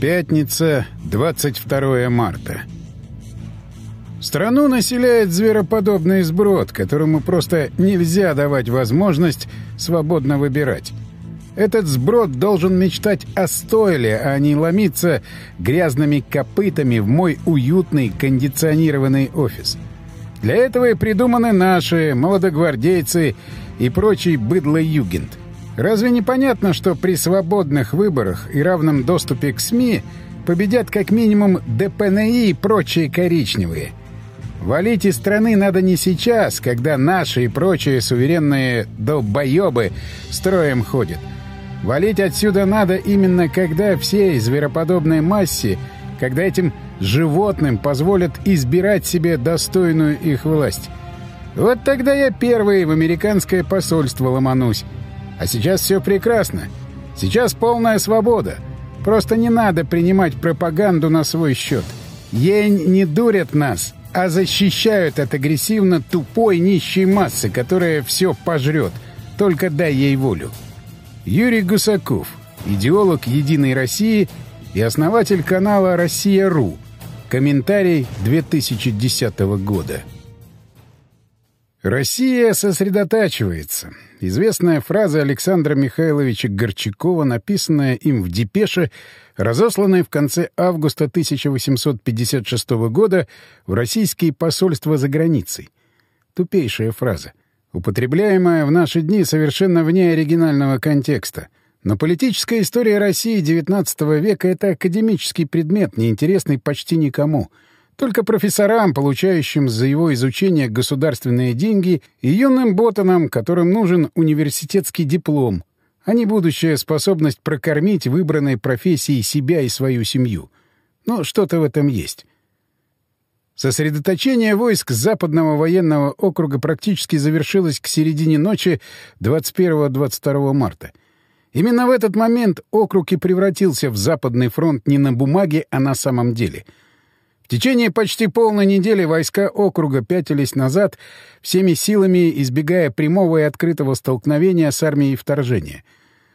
Пятница, 22 марта. Страну населяет звероподобный сброд, которому просто нельзя давать возможность свободно выбирать. Этот сброд должен мечтать о стойле, а не ломиться грязными копытами в мой уютный кондиционированный офис. Для этого и придуманы наши молодогвардейцы и прочий быдло-югент — Разве не понятно, что при свободных выборах и равном доступе к СМИ победят как минимум ДПНИ и прочие коричневые? Валить из страны надо не сейчас, когда наши и прочие суверенные долбоебы строем ходят. Валить отсюда надо именно когда всей звероподобной массе, когда этим животным позволят избирать себе достойную их власть. Вот тогда я первый в американское посольство ломанусь, а сейчас все прекрасно. Сейчас полная свобода. Просто не надо принимать пропаганду на свой счет. Ей не дурят нас, а защищают от агрессивно тупой нищей массы, которая все пожрет. Только дай ей волю. Юрий Гусаков, идеолог «Единой России» и основатель канала «Россия.ру». Комментарий 2010 года. Россия сосредотачивается. Известная фраза Александра Михайловича Горчакова, написанная им в депеше, разосланной в конце августа 1856 года в российские посольства за границей. Тупейшая фраза, употребляемая в наши дни совершенно вне оригинального контекста. Но политическая история России XIX века — это академический предмет, неинтересный почти никому — только профессорам, получающим за его изучение государственные деньги, и юным ботанам, которым нужен университетский диплом, а не будущая способность прокормить выбранной профессией себя и свою семью. Но что-то в этом есть. Сосредоточение войск Западного военного округа практически завершилось к середине ночи 21-22 марта. Именно в этот момент округ и превратился в Западный фронт не на бумаге, а на самом деле — в течение почти полной недели войска округа пятились назад, всеми силами избегая прямого и открытого столкновения с армией вторжения.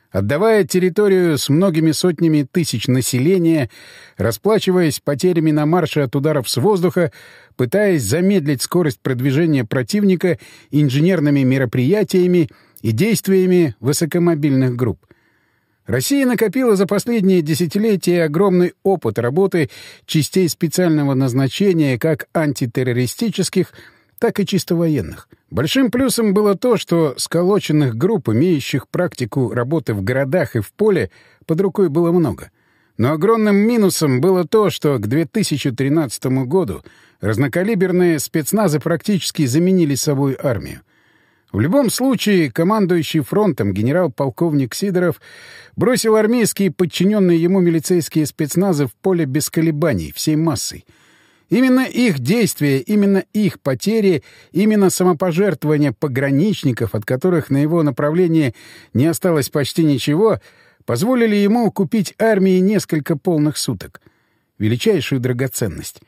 Отдавая территорию с многими сотнями тысяч населения, расплачиваясь потерями на марше от ударов с воздуха, пытаясь замедлить скорость продвижения противника инженерными мероприятиями и действиями высокомобильных групп. Россия накопила за последние десятилетия огромный опыт работы частей специального назначения как антитеррористических, так и чисто военных. Большим плюсом было то, что сколоченных групп, имеющих практику работы в городах и в поле, под рукой было много. Но огромным минусом было то, что к 2013 году разнокалиберные спецназы практически заменили собой армию. В любом случае, командующий фронтом генерал-полковник Сидоров бросил армейские подчиненные ему милицейские спецназы в поле без колебаний, всей массой. Именно их действия, именно их потери, именно самопожертвования пограничников, от которых на его направлении не осталось почти ничего, позволили ему купить армии несколько полных суток. Величайшую драгоценность.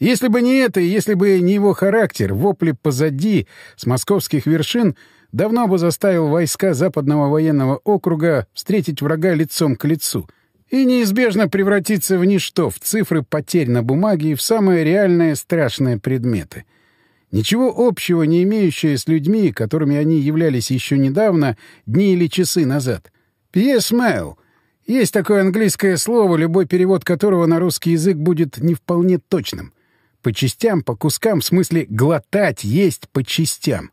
Если бы не это, и если бы не его характер, вопли позади, с московских вершин, давно бы заставил войска Западного военного округа встретить врага лицом к лицу и неизбежно превратиться в ничто, в цифры потерь на бумаге и в самые реальные страшные предметы. Ничего общего не имеющие с людьми, которыми они являлись еще недавно, дни или часы назад. «Пьес Мэйл» — есть такое английское слово, любой перевод которого на русский язык будет не вполне точным — по частям, по кускам, в смысле глотать, есть по частям.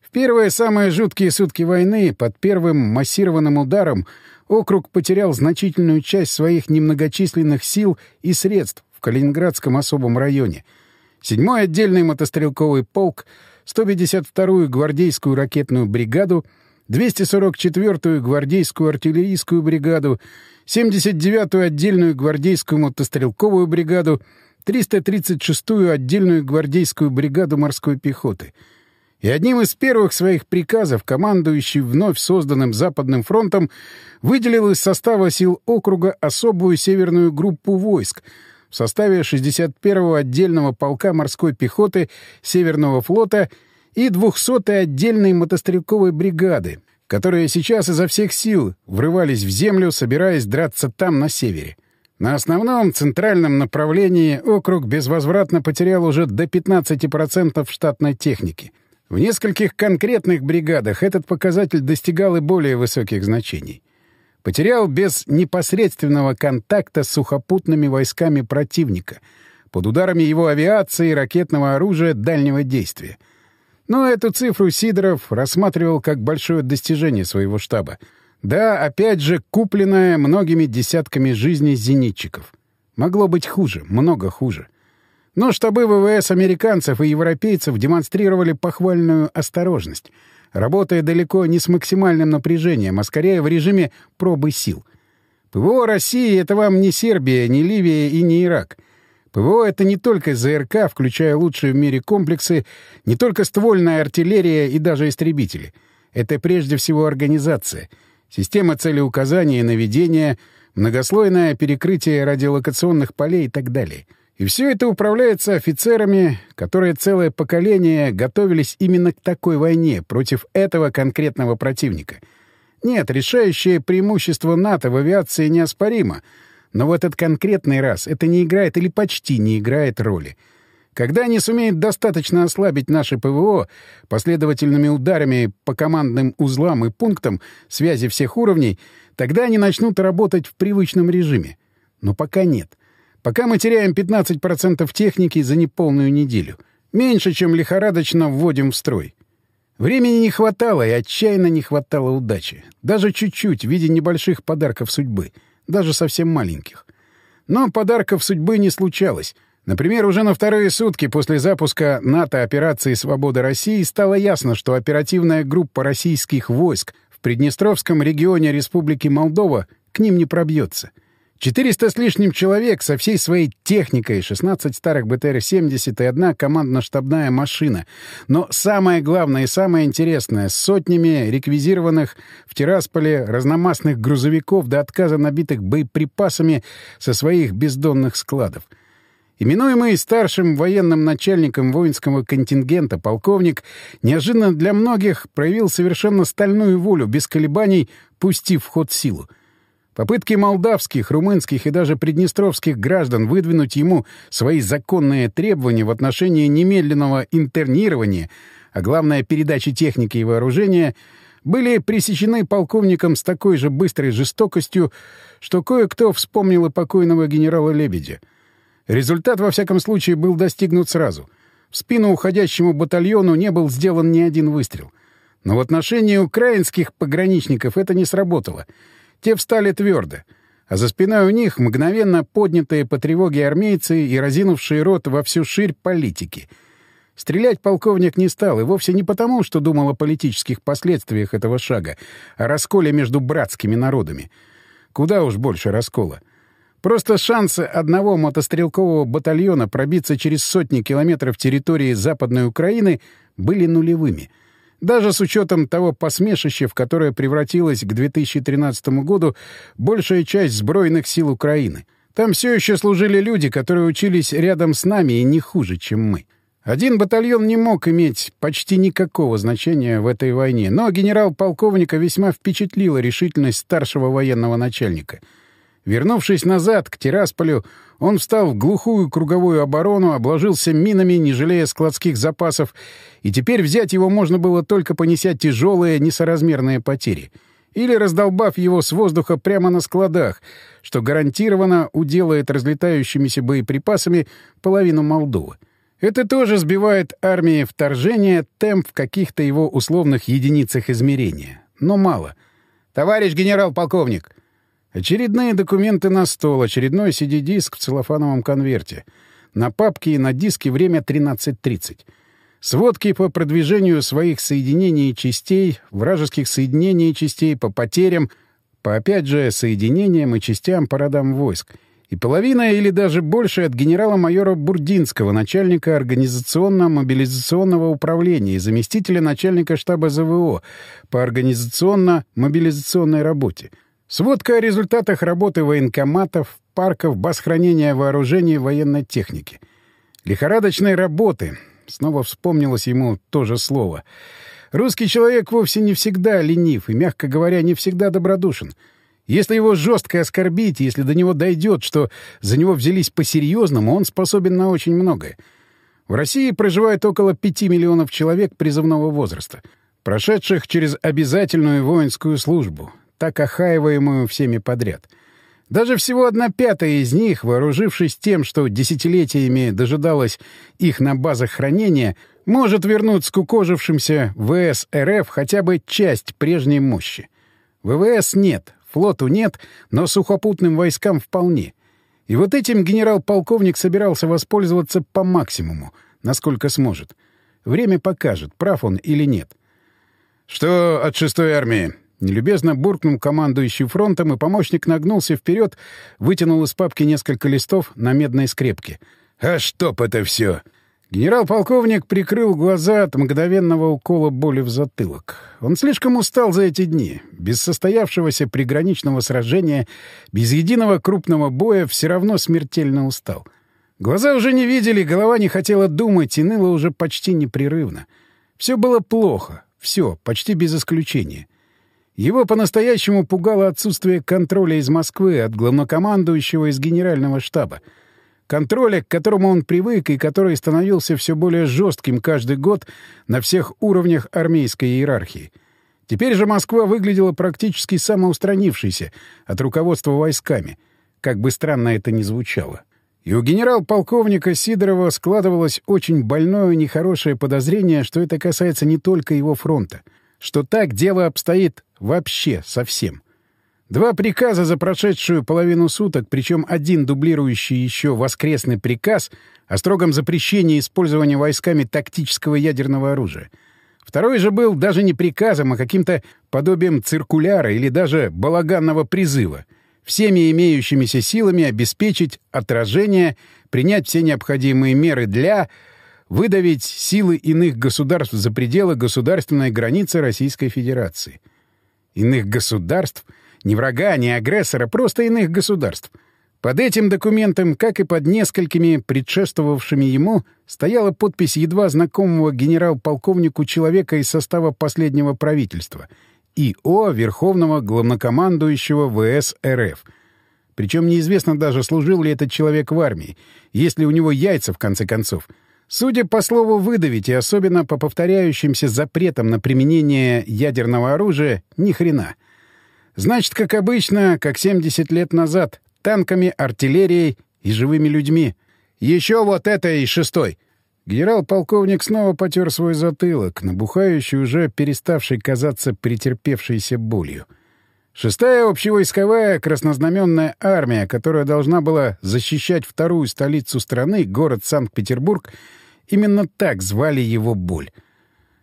В первые самые жуткие сутки войны, под первым массированным ударом, округ потерял значительную часть своих немногочисленных сил и средств в Калининградском особом районе. Седьмой отдельный мотострелковый полк, 152-ю гвардейскую ракетную бригаду, 244-ю гвардейскую артиллерийскую бригаду, 79-ю отдельную гвардейскую мотострелковую бригаду — 336-ю отдельную гвардейскую бригаду морской пехоты. И одним из первых своих приказов командующий вновь созданным Западным фронтом выделил из состава сил округа особую северную группу войск в составе 61-го отдельного полка морской пехоты Северного флота и 200-й отдельной мотострелковой бригады, которые сейчас изо всех сил врывались в землю, собираясь драться там, на севере. На основном центральном направлении округ безвозвратно потерял уже до 15% штатной техники. В нескольких конкретных бригадах этот показатель достигал и более высоких значений. Потерял без непосредственного контакта с сухопутными войсками противника, под ударами его авиации и ракетного оружия дальнего действия. Но эту цифру Сидоров рассматривал как большое достижение своего штаба — да, опять же, купленная многими десятками жизней зенитчиков. Могло быть хуже, много хуже. Но штабы ВВС американцев и европейцев демонстрировали похвальную осторожность, работая далеко не с максимальным напряжением, а скорее в режиме пробы сил. ПВО России — это вам не Сербия, не Ливия и не Ирак. ПВО — это не только ЗРК, включая лучшие в мире комплексы, не только ствольная артиллерия и даже истребители. Это прежде всего организация — система целеуказания и наведения, многослойное перекрытие радиолокационных полей и так далее. И все это управляется офицерами, которые целое поколение готовились именно к такой войне против этого конкретного противника. Нет, решающее преимущество НАТО в авиации неоспоримо, но в этот конкретный раз это не играет или почти не играет роли. Когда они сумеют достаточно ослабить наше ПВО последовательными ударами по командным узлам и пунктам связи всех уровней, тогда они начнут работать в привычном режиме. Но пока нет. Пока мы теряем 15% техники за неполную неделю. Меньше, чем лихорадочно вводим в строй. Времени не хватало и отчаянно не хватало удачи. Даже чуть-чуть в виде небольших подарков судьбы. Даже совсем маленьких. Но подарков судьбы не случалось — Например, уже на вторые сутки после запуска НАТО операции «Свобода России» стало ясно, что оперативная группа российских войск в Приднестровском регионе Республики Молдова к ним не пробьется. 400 с лишним человек со всей своей техникой, 16 старых БТР-70 и одна командно-штабная машина. Но самое главное и самое интересное — с сотнями реквизированных в Тирасполе разномастных грузовиков до отказа набитых боеприпасами со своих бездонных складов — Именуемый старшим военным начальником воинского контингента полковник неожиданно для многих проявил совершенно стальную волю, без колебаний пустив в ход силу. Попытки молдавских, румынских и даже приднестровских граждан выдвинуть ему свои законные требования в отношении немедленного интернирования, а главное передачи техники и вооружения, были пресечены полковником с такой же быстрой жестокостью, что кое-кто вспомнил и покойного генерала Лебедя — Результат, во всяком случае, был достигнут сразу. В спину уходящему батальону не был сделан ни один выстрел. Но в отношении украинских пограничников это не сработало. Те встали твердо. А за спиной у них мгновенно поднятые по тревоге армейцы и разинувшие рот во всю ширь политики. Стрелять полковник не стал, и вовсе не потому, что думал о политических последствиях этого шага, а расколе между братскими народами. Куда уж больше раскола. Просто шансы одного мотострелкового батальона пробиться через сотни километров территории Западной Украины были нулевыми. Даже с учетом того посмешища, в которое превратилась к 2013 году большая часть сбройных сил Украины. Там все еще служили люди, которые учились рядом с нами и не хуже, чем мы. Один батальон не мог иметь почти никакого значения в этой войне, но генерал-полковника весьма впечатлила решительность старшего военного начальника — Вернувшись назад, к Тирасполю, он встал в глухую круговую оборону, обложился минами, не жалея складских запасов, и теперь взять его можно было только понеся тяжелые несоразмерные потери. Или раздолбав его с воздуха прямо на складах, что гарантированно уделает разлетающимися боеприпасами половину Молдовы. Это тоже сбивает армии вторжения темп в каких-то его условных единицах измерения. Но мало. «Товарищ генерал-полковник!» Очередные документы на стол, очередной CD-диск в целлофановом конверте. На папке и на диске время 13.30. Сводки по продвижению своих соединений и частей, вражеских соединений и частей, по потерям, по опять же соединениям и частям по родам войск. И половина или даже больше от генерала-майора Бурдинского, начальника организационно-мобилизационного управления и заместителя начальника штаба ЗВО по организационно-мобилизационной работе — Сводка о результатах работы военкоматов, парков, баз хранения вооружений и военной техники. Лихорадочной работы. Снова вспомнилось ему то же слово. Русский человек вовсе не всегда ленив и, мягко говоря, не всегда добродушен. Если его жестко оскорбить, если до него дойдет, что за него взялись по-серьезному, он способен на очень многое. В России проживает около 5 миллионов человек призывного возраста, прошедших через обязательную воинскую службу, так охаиваемую всеми подряд. Даже всего одна пятая из них, вооружившись тем, что десятилетиями дожидалось их на базах хранения, может вернуть скукожившимся ВС РФ хотя бы часть прежней мощи. ВВС нет, флоту нет, но сухопутным войскам вполне. И вот этим генерал-полковник собирался воспользоваться по максимуму, насколько сможет. Время покажет, прав он или нет. «Что от шестой армии?» Нелюбезно буркнул командующий фронтом, и помощник нагнулся вперед, вытянул из папки несколько листов на медной скрепке. «А чтоб это все!» Генерал-полковник прикрыл глаза от мгновенного укола боли в затылок. Он слишком устал за эти дни. Без состоявшегося приграничного сражения, без единого крупного боя все равно смертельно устал. Глаза уже не видели, голова не хотела думать и ныла уже почти непрерывно. Все было плохо. Все, почти без исключения. Его по-настоящему пугало отсутствие контроля из Москвы от главнокомандующего из генерального штаба — контроля, к которому он привык и который становился все более жестким каждый год на всех уровнях армейской иерархии. Теперь же Москва выглядела практически самоустранившейся от руководства войсками, как бы странно это ни звучало. И у генерал-полковника Сидорова складывалось очень больное нехорошее подозрение, что это касается не только его фронта, что так дело обстоит вообще совсем — Два приказа за прошедшую половину суток, причем один дублирующий еще воскресный приказ о строгом запрещении использования войсками тактического ядерного оружия. Второй же был даже не приказом, а каким-то подобием циркуляра или даже балаганного призыва. Всеми имеющимися силами обеспечить отражение, принять все необходимые меры для выдавить силы иных государств за пределы государственной границы Российской Федерации. Иных государств — ни врага, ни агрессора, просто иных государств. Под этим документом, как и под несколькими предшествовавшими ему, стояла подпись едва знакомого генерал-полковнику человека из состава последнего правительства — ИО Верховного Главнокомандующего ВС РФ. Причем неизвестно даже, служил ли этот человек в армии, есть ли у него яйца, в конце концов. Судя по слову «выдавить» и особенно по повторяющимся запретам на применение ядерного оружия, ни хрена — Значит, как обычно, как 70 лет назад, танками, артиллерией и живыми людьми. Еще вот это и шестой. Генерал-полковник снова потер свой затылок, набухающий, уже переставший казаться претерпевшейся болью. Шестая общевойсковая краснознаменная армия, которая должна была защищать вторую столицу страны, город Санкт-Петербург, именно так звали его боль.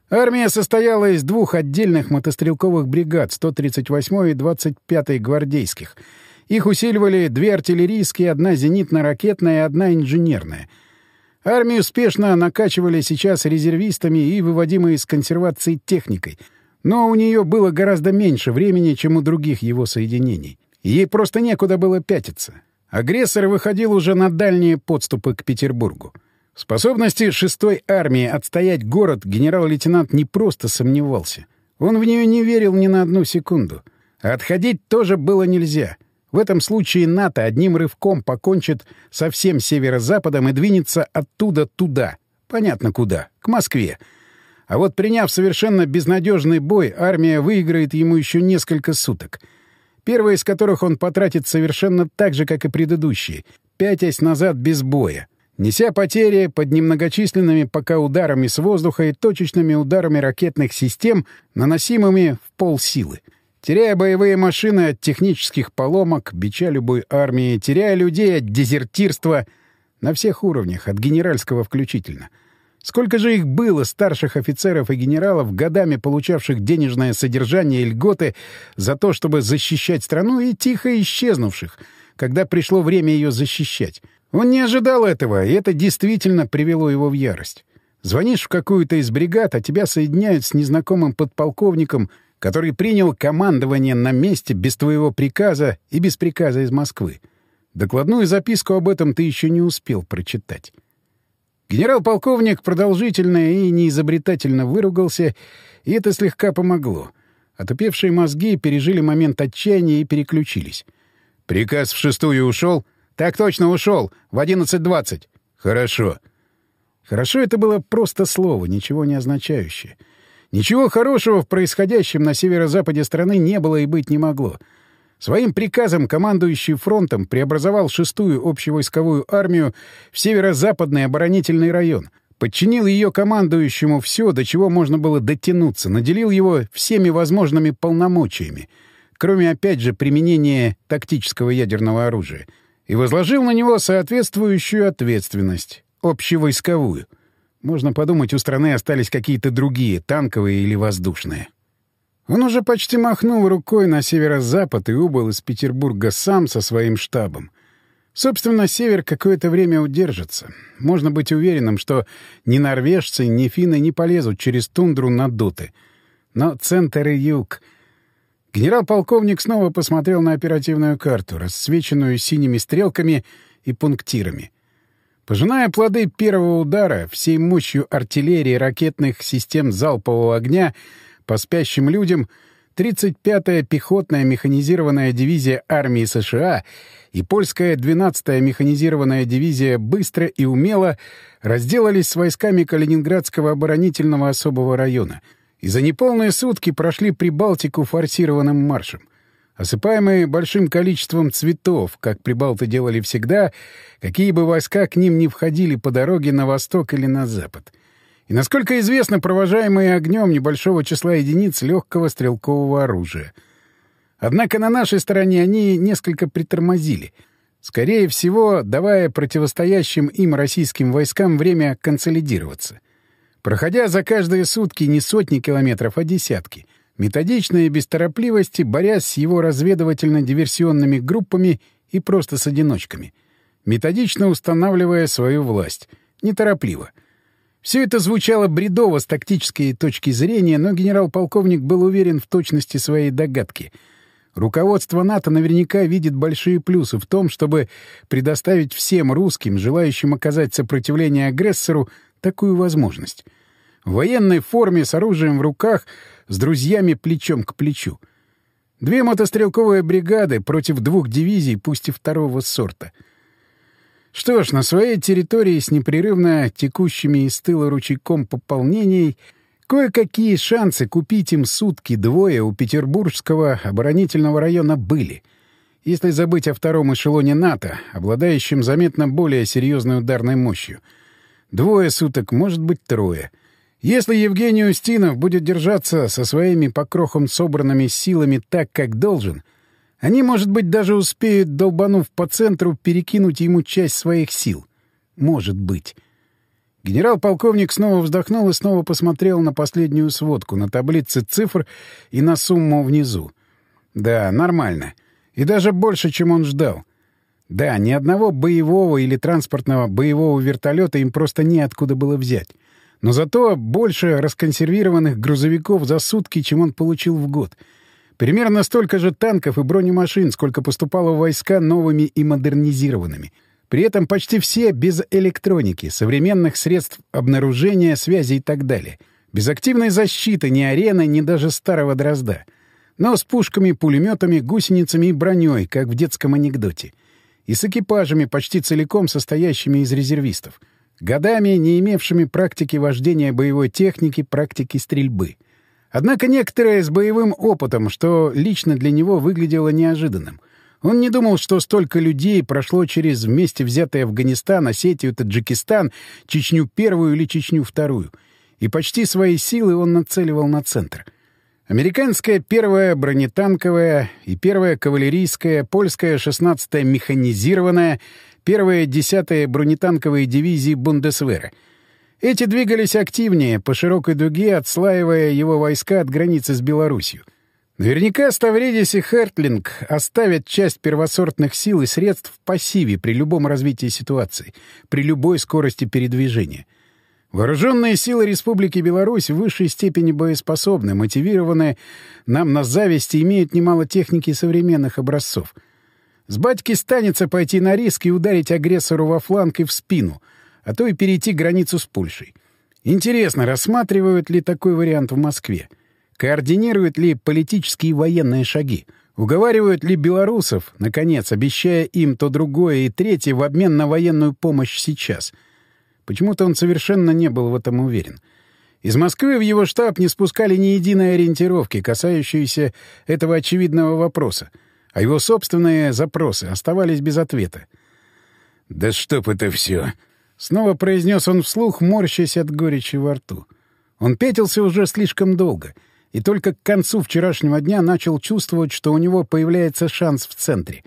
Армия состояла из двух отдельных мотострелковых бригад 138-й и 25-й гвардейских. Их усиливали две артиллерийские, одна зенитно-ракетная и одна инженерная. Армию успешно накачивали сейчас резервистами и выводимой из консервации техникой, но у нее было гораздо меньше времени, чем у других его соединений. Ей просто некуда было пятиться. Агрессор выходил уже на дальние подступы к Петербургу. Способности шестой армии отстоять город генерал-лейтенант не просто сомневался. Он в нее не верил ни на одну секунду. А отходить тоже было нельзя. В этом случае НАТО одним рывком покончит со всем северо-западом и двинется оттуда туда. Понятно куда. К Москве. А вот приняв совершенно безнадежный бой, армия выиграет ему еще несколько суток. Первые из которых он потратит совершенно так же, как и предыдущие, пятясь назад без боя неся потери под немногочисленными пока ударами с воздуха и точечными ударами ракетных систем, наносимыми в полсилы. Теряя боевые машины от технических поломок, бича любой армии, теряя людей от дезертирства на всех уровнях, от генеральского включительно. Сколько же их было, старших офицеров и генералов, годами получавших денежное содержание и льготы за то, чтобы защищать страну, и тихо исчезнувших, когда пришло время ее защищать. Он не ожидал этого, и это действительно привело его в ярость. Звонишь в какую-то из бригад, а тебя соединяют с незнакомым подполковником, который принял командование на месте без твоего приказа и без приказа из Москвы. Докладную записку об этом ты еще не успел прочитать. Генерал-полковник продолжительно и неизобретательно выругался, и это слегка помогло. Отупевшие мозги пережили момент отчаяния и переключились. «Приказ в шестую ушел?» «Так точно ушел. В одиннадцать двадцать». «Хорошо». «Хорошо» — это было просто слово, ничего не означающее. Ничего хорошего в происходящем на северо-западе страны не было и быть не могло. Своим приказом командующий фронтом преобразовал шестую общевойсковую армию в северо-западный оборонительный район, подчинил ее командующему все, до чего можно было дотянуться, наделил его всеми возможными полномочиями, кроме, опять же, применения тактического ядерного оружия, и возложил на него соответствующую ответственность, общевойсковую. Можно подумать, у страны остались какие-то другие, танковые или воздушные. Он уже почти махнул рукой на северо-запад и убыл из Петербурга сам со своим штабом. Собственно, север какое-то время удержится. Можно быть уверенным, что ни норвежцы, ни финны не полезут через тундру на дуты. Но центр и юг... Генерал-полковник снова посмотрел на оперативную карту, расцвеченную синими стрелками и пунктирами. Пожиная плоды первого удара всей мощью артиллерии ракетных систем залпового огня по спящим людям, 35-я пехотная механизированная дивизия армии США и польская 12-я механизированная дивизия быстро и умело разделались с войсками Калининградского оборонительного особого района и за неполные сутки прошли Прибалтику форсированным маршем. Осыпаемые большим количеством цветов, как прибалты делали всегда, какие бы войска к ним не входили по дороге на восток или на запад. И, насколько известно, провожаемые огнем небольшого числа единиц легкого стрелкового оружия. Однако на нашей стороне они несколько притормозили, скорее всего, давая противостоящим им российским войскам время консолидироваться. Проходя за каждые сутки не сотни километров, а десятки — методично и без торопливости борясь с его разведывательно-диверсионными группами и просто с одиночками, методично устанавливая свою власть, неторопливо. Все это звучало бредово с тактической точки зрения, но генерал-полковник был уверен в точности своей догадки. Руководство НАТО наверняка видит большие плюсы в том, чтобы предоставить всем русским, желающим оказать сопротивление агрессору, такую возможность. В военной форме, с оружием в руках — с друзьями плечом к плечу. Две мотострелковые бригады против двух дивизий, пусть и второго сорта. Что ж, на своей территории с непрерывно текущими из тыла ручейком пополнений кое-какие шансы купить им сутки двое у Петербургского оборонительного района были. Если забыть о втором эшелоне НАТО, обладающем заметно более серьезной ударной мощью. Двое суток, может быть, трое — если Евгений Устинов будет держаться со своими покрохом собранными силами так, как должен, они, может быть, даже успеют, долбанув по центру, перекинуть ему часть своих сил. Может быть. Генерал-полковник снова вздохнул и снова посмотрел на последнюю сводку, на таблицы цифр и на сумму внизу. Да, нормально. И даже больше, чем он ждал. Да, ни одного боевого или транспортного боевого вертолета им просто неоткуда было взять. Но зато больше расконсервированных грузовиков за сутки, чем он получил в год. Примерно столько же танков и бронемашин, сколько поступало в войска новыми и модернизированными. При этом почти все без электроники, современных средств обнаружения, связи и так далее. Без активной защиты ни арены, ни даже старого дрозда. Но с пушками, пулеметами, гусеницами и броней, как в детском анекдоте. И с экипажами, почти целиком состоящими из резервистов — годами не имевшими практики вождения боевой техники, практики стрельбы. Однако некоторые с боевым опытом, что лично для него выглядело неожиданным. Он не думал, что столько людей прошло через вместе взятые Афганистан, Осетию, Таджикистан, Чечню первую или Чечню вторую. И почти свои силы он нацеливал на центр. Американская первая бронетанковая и первая кавалерийская, польская 16-я механизированная, первые десятые бронетанковые дивизии Бундесвера. Эти двигались активнее, по широкой дуге, отслаивая его войска от границы с Белоруссией. Наверняка Ставридис и Хертлинг оставят часть первосортных сил и средств в пассиве при любом развитии ситуации, при любой скорости передвижения. Вооруженные силы Республики Беларусь в высшей степени боеспособны, мотивированные нам на зависти, имеют немало техники современных образцов — с батьки станется пойти на риск и ударить агрессору во фланг и в спину, а то и перейти границу с Польшей. Интересно, рассматривают ли такой вариант в Москве? координирует ли политические и военные шаги, уговаривают ли белорусов, наконец, обещая им то другое и третье в обмен на военную помощь сейчас. Почему-то он совершенно не был в этом уверен. Из Москвы в его штаб не спускали ни единой ориентировки, касающейся этого очевидного вопроса, а его собственные запросы оставались без ответа. «Да чтоб это все! Снова произнес он вслух, морщась от горечи во рту. Он петился уже слишком долго, и только к концу вчерашнего дня начал чувствовать, что у него появляется шанс в центре.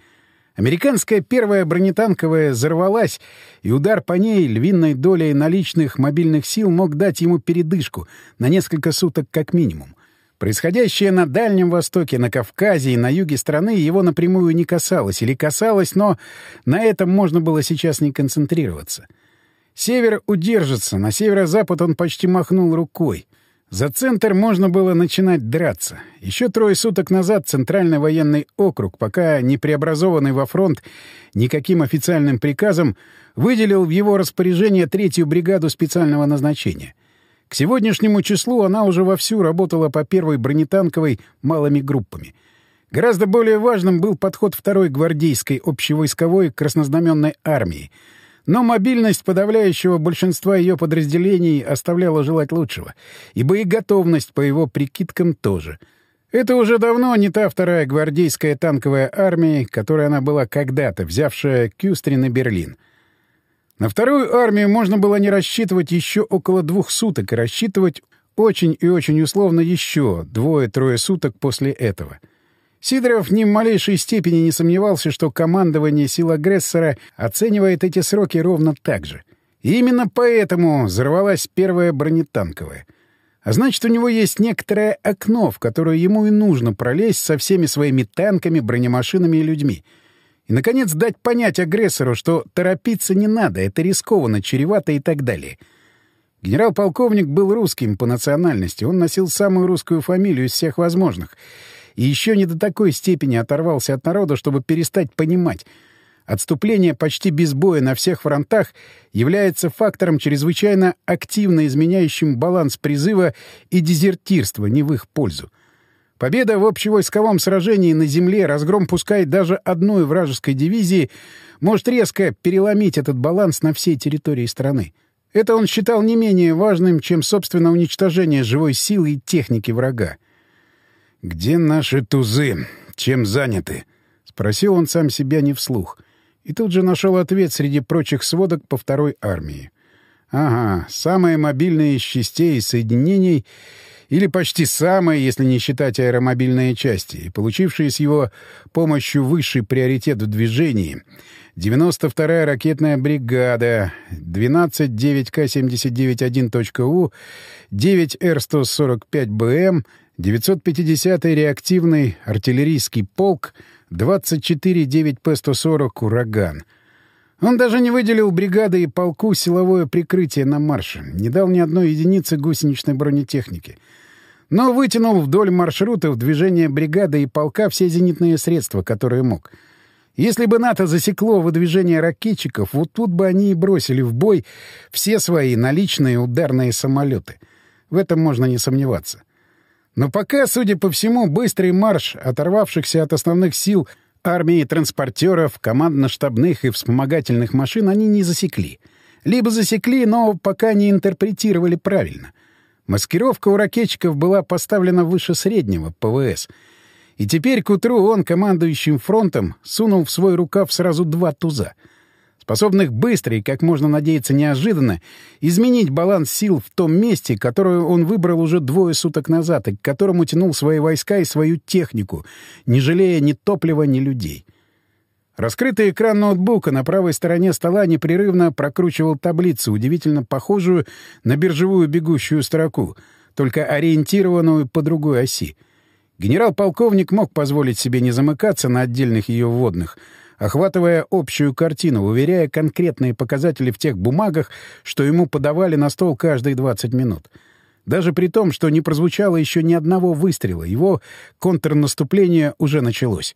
Американская первая бронетанковая взорвалась, и удар по ней львиной долей наличных мобильных сил мог дать ему передышку на несколько суток как минимум. Происходящее на Дальнем Востоке, на Кавказе и на юге страны его напрямую не касалось, или касалось, но на этом можно было сейчас не концентрироваться. Север удержится, на северо-запад он почти махнул рукой. За центр можно было начинать драться. Еще трое суток назад Центральный военный округ, пока не преобразованный во фронт никаким официальным приказом, выделил в его распоряжение третью бригаду специального назначения. К сегодняшнему числу она уже вовсю работала по первой бронетанковой малыми группами. Гораздо более важным был подход второй гвардейской общевойсковой краснознаменной армии — но мобильность подавляющего большинства ее подразделений оставляла желать лучшего, и боеготовность, по его прикидкам, тоже. Это уже давно не та вторая гвардейская танковая армия, которой она была когда-то, взявшая Кюстрин и Берлин. На вторую армию можно было не рассчитывать еще около двух суток и рассчитывать очень и очень условно еще двое-трое суток после этого — Сидоров ни в малейшей степени не сомневался, что командование сил агрессора оценивает эти сроки ровно так же. И именно поэтому взорвалась первая бронетанковая. А значит, у него есть некоторое окно, в которое ему и нужно пролезть со всеми своими танками, бронемашинами и людьми. И, наконец, дать понять агрессору, что торопиться не надо, это рискованно, чревато и так далее. Генерал-полковник был русским по национальности, он носил самую русскую фамилию из всех возможных — и еще не до такой степени оторвался от народа, чтобы перестать понимать. Отступление почти без боя на всех фронтах является фактором, чрезвычайно активно изменяющим баланс призыва и дезертирства не в их пользу. Победа в общевойсковом сражении на земле, разгром пускай даже одной вражеской дивизии, может резко переломить этот баланс на всей территории страны. Это он считал не менее важным, чем, собственно, уничтожение живой силы и техники врага. «Где наши тузы? Чем заняты?» — спросил он сам себя не вслух. И тут же нашел ответ среди прочих сводок по второй армии. «Ага, самые мобильные из частей и соединений, или почти самые, если не считать аэромобильные части, и получившие с его помощью высший приоритет в движении — 92-я ракетная бригада, 12-9К-79-1.У, 9Р-145БМ, 950-й реактивный артиллерийский полк, 24-9П-140 «Ураган». Он даже не выделил бригады и полку силовое прикрытие на марше, не дал ни одной единицы гусеничной бронетехники. Но вытянул вдоль маршрутов движения бригады и полка все зенитные средства, которые мог — если бы НАТО засекло выдвижение ракетчиков, вот тут бы они и бросили в бой все свои наличные ударные самолеты. В этом можно не сомневаться. Но пока, судя по всему, быстрый марш оторвавшихся от основных сил армии транспортеров, командно-штабных и вспомогательных машин они не засекли. Либо засекли, но пока не интерпретировали правильно. Маскировка у ракетчиков была поставлена выше среднего ПВС — и теперь к утру он, командующим фронтом, сунул в свой рукав сразу два туза, способных быстро и, как можно надеяться, неожиданно изменить баланс сил в том месте, которое он выбрал уже двое суток назад и к которому тянул свои войска и свою технику, не жалея ни топлива, ни людей. Раскрытый экран ноутбука на правой стороне стола непрерывно прокручивал таблицу, удивительно похожую на биржевую бегущую строку, только ориентированную по другой оси — Генерал-полковник мог позволить себе не замыкаться на отдельных ее вводных, охватывая общую картину, уверяя конкретные показатели в тех бумагах, что ему подавали на стол каждые 20 минут. Даже при том, что не прозвучало еще ни одного выстрела, его контрнаступление уже началось.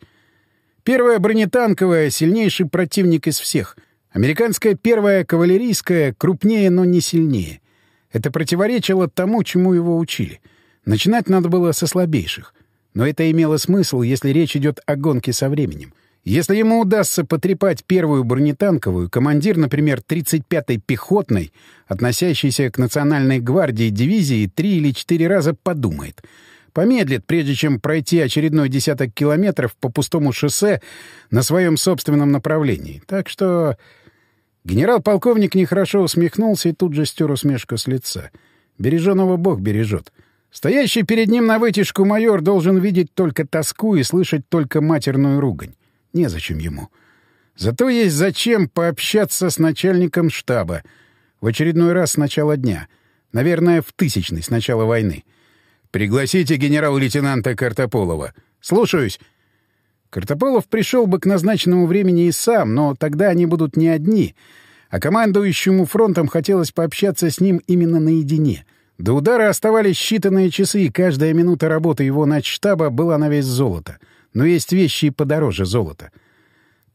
Первая бронетанковая — сильнейший противник из всех. Американская первая кавалерийская — крупнее, но не сильнее. Это противоречило тому, чему его учили — Начинать надо было со слабейших. Но это имело смысл, если речь идет о гонке со временем. Если ему удастся потрепать первую бронетанковую, командир, например, 35-й пехотной, относящейся к Национальной гвардии дивизии, три или четыре раза подумает. Помедлит, прежде чем пройти очередной десяток километров по пустому шоссе на своем собственном направлении. Так что... Генерал-полковник нехорошо усмехнулся и тут же стер усмешку с лица. Береженого бог бережет. Стоящий перед ним на вытяжку майор должен видеть только тоску и слышать только матерную ругань. Незачем ему. Зато есть зачем пообщаться с начальником штаба. В очередной раз с начала дня. Наверное, в тысячный с начала войны. «Пригласите генерал-лейтенанта Картополова». «Слушаюсь». Картополов пришел бы к назначенному времени и сам, но тогда они будут не одни, а командующему фронтом хотелось пообщаться с ним именно наедине. До удара оставались считанные часы, и каждая минута работы его начштаба была на весь золото — но есть вещи и подороже золота.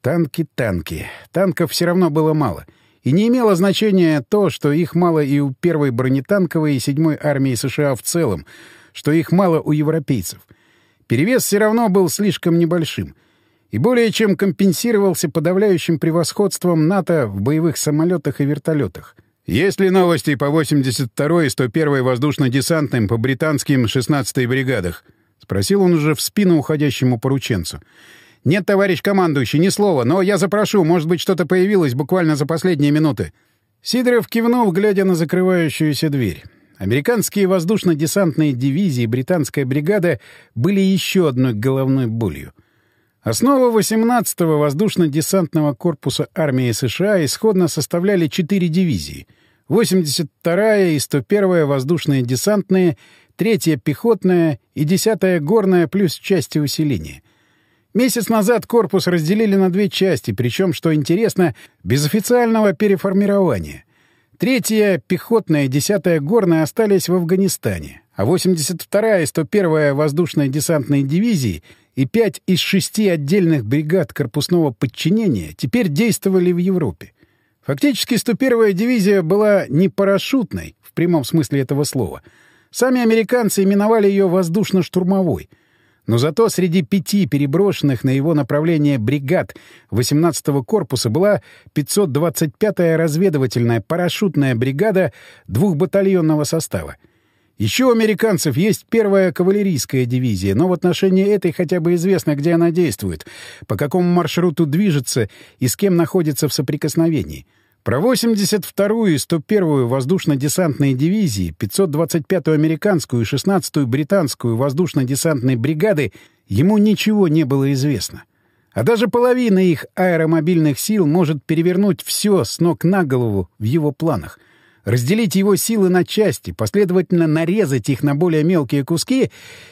Танки, танки. Танков все равно было мало. И не имело значения то, что их мало и у первой бронетанковой и седьмой армии США в целом, что их мало у европейцев. Перевес все равно был слишком небольшим и более чем компенсировался подавляющим превосходством НАТО в боевых самолетах и вертолетах. Есть ли новости по 82-й и 101-й воздушно-десантным по британским 16-й бригадах? — спросил он уже в спину уходящему порученцу. «Нет, товарищ командующий, ни слова, но я запрошу, может быть, что-то появилось буквально за последние минуты». Сидоров кивнул, глядя на закрывающуюся дверь. Американские воздушно-десантные дивизии и британская бригада были еще одной головной болью. Основа 18-го воздушно-десантного корпуса армии США исходно составляли четыре дивизии — 82-я и 101-я воздушные десантные третья пехотная и десятая горная плюс части усиления. Месяц назад корпус разделили на две части, причем, что интересно, без официального переформирования. Третья пехотная и десятая горная остались в Афганистане, а 82-я и 101-я воздушные десантные дивизии и пять из шести отдельных бригад корпусного подчинения теперь действовали в Европе. Фактически 101-я дивизия была не парашютной, в прямом смысле этого слова — Сами американцы именовали ее воздушно-штурмовой. Но зато среди пяти переброшенных на его направление бригад 18-го корпуса была 525-я разведывательная парашютная бригада двухбатальонного состава. Еще у американцев есть первая кавалерийская дивизия, но в отношении этой хотя бы известно, где она действует, по какому маршруту движется и с кем находится в соприкосновении — про 82-ю и 101-ю воздушно-десантные дивизии, 525-ю американскую и 16-ю британскую воздушно-десантные бригады ему ничего не было известно. А даже половина их аэромобильных сил может перевернуть все с ног на голову в его планах. Разделить его силы на части, последовательно нарезать их на более мелкие куски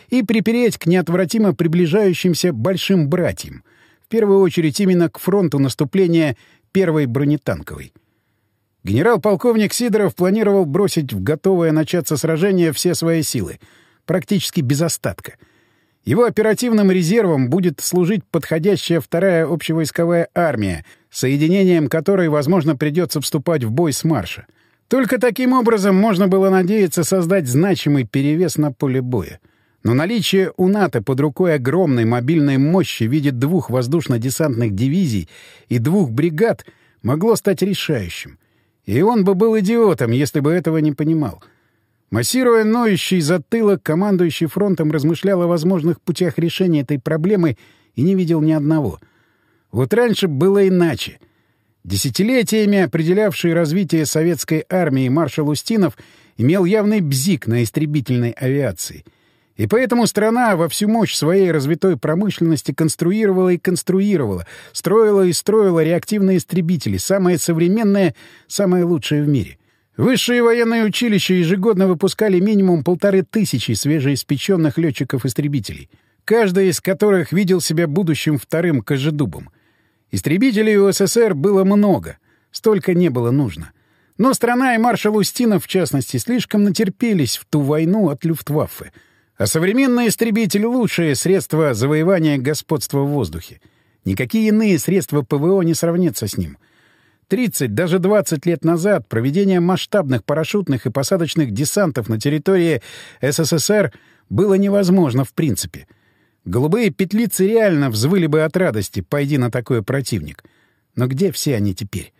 и припереть к неотвратимо приближающимся большим братьям. В первую очередь именно к фронту наступления первой бронетанковой. Генерал-полковник Сидоров планировал бросить в готовое начаться сражение все свои силы, практически без остатка. Его оперативным резервом будет служить подходящая вторая общевойсковая армия, соединением которой, возможно, придется вступать в бой с марша. Только таким образом можно было надеяться создать значимый перевес на поле боя. Но наличие у НАТО под рукой огромной мобильной мощи в виде двух воздушно-десантных дивизий и двух бригад могло стать решающим — и он бы был идиотом, если бы этого не понимал. Массируя ноющий затылок, командующий фронтом размышлял о возможных путях решения этой проблемы и не видел ни одного. Вот раньше было иначе. Десятилетиями определявший развитие советской армии маршал Устинов имел явный бзик на истребительной авиации — и поэтому страна во всю мощь своей развитой промышленности конструировала и конструировала, строила и строила реактивные истребители, самые современные, самые лучшие в мире. Высшие военные училища ежегодно выпускали минимум полторы тысячи свежеиспеченных летчиков-истребителей, каждый из которых видел себя будущим вторым Кожедубом. Истребителей у СССР было много, столько не было нужно. Но страна и маршал Устинов, в частности, слишком натерпелись в ту войну от Люфтваффе — а современный истребитель — лучшее средство завоевания господства в воздухе. Никакие иные средства ПВО не сравнятся с ним. 30, даже 20 лет назад проведение масштабных парашютных и посадочных десантов на территории СССР было невозможно в принципе. Голубые петлицы реально взвыли бы от радости, пойди на такой противник. Но где все они теперь?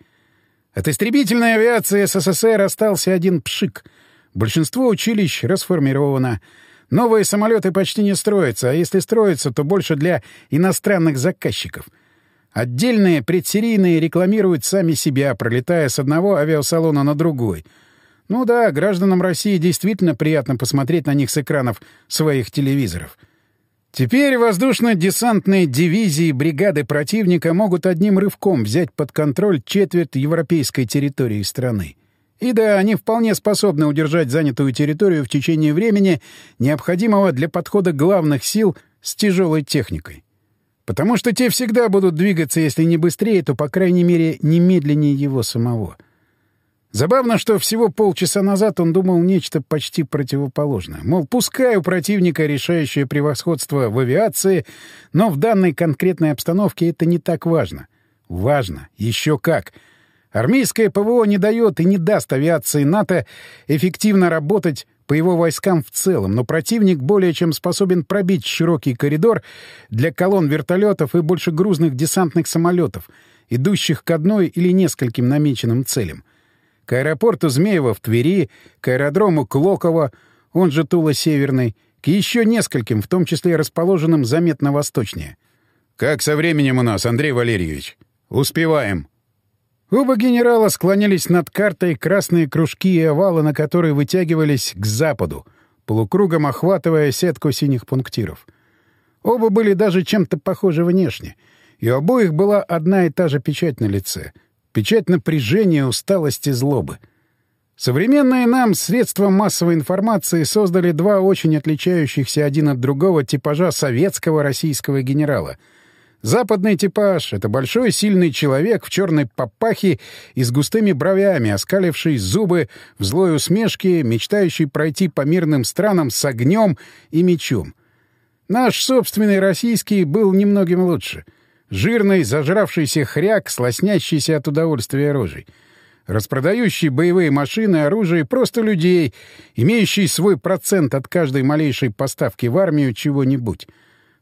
От истребительной авиации СССР остался один пшик. Большинство училищ расформировано. Новые самолеты почти не строятся, а если строятся, то больше для иностранных заказчиков — Отдельные предсерийные рекламируют сами себя, пролетая с одного авиасалона на другой. Ну да, гражданам России действительно приятно посмотреть на них с экранов своих телевизоров. Теперь воздушно-десантные дивизии бригады противника могут одним рывком взять под контроль четверть европейской территории страны. И да, они вполне способны удержать занятую территорию в течение времени, необходимого для подхода главных сил с тяжелой техникой. Потому что те всегда будут двигаться, если не быстрее, то, по крайней мере, не медленнее его самого. Забавно, что всего полчаса назад он думал нечто почти противоположное. Мол, пускай у противника решающее превосходство в авиации, но в данной конкретной обстановке это не так важно. Важно. Еще как. Армейское ПВО не дает и не даст авиации НАТО эффективно работать по его войскам в целом, но противник более чем способен пробить широкий коридор для колонн вертолетов и большегрузных десантных самолетов, идущих к одной или нескольким намеченным целям. К аэропорту Змеева в Твери, к аэродрому Клоково, он же Тула-Северный, к еще нескольким, в том числе расположенным заметно восточнее. «Как со временем у нас, Андрей Валерьевич?» «Успеваем», Оба генерала склонились над картой красные кружки и овалы, на которые вытягивались к западу, полукругом охватывая сетку синих пунктиров. Оба были даже чем-то похожи внешне, и у обоих была одна и та же печать на лице — печать напряжения, усталости, злобы. Современные нам средства массовой информации создали два очень отличающихся один от другого типажа советского российского генерала — Западный типаж — это большой сильный человек в черной папахе и с густыми бровями, оскаливший зубы в злой усмешке, мечтающий пройти по мирным странам с огнем и мечом. Наш собственный российский был немногим лучше. Жирный, зажравшийся хряк, слоснящийся от удовольствия рожей. Распродающий боевые машины, оружие, просто людей, имеющий свой процент от каждой малейшей поставки в армию чего-нибудь.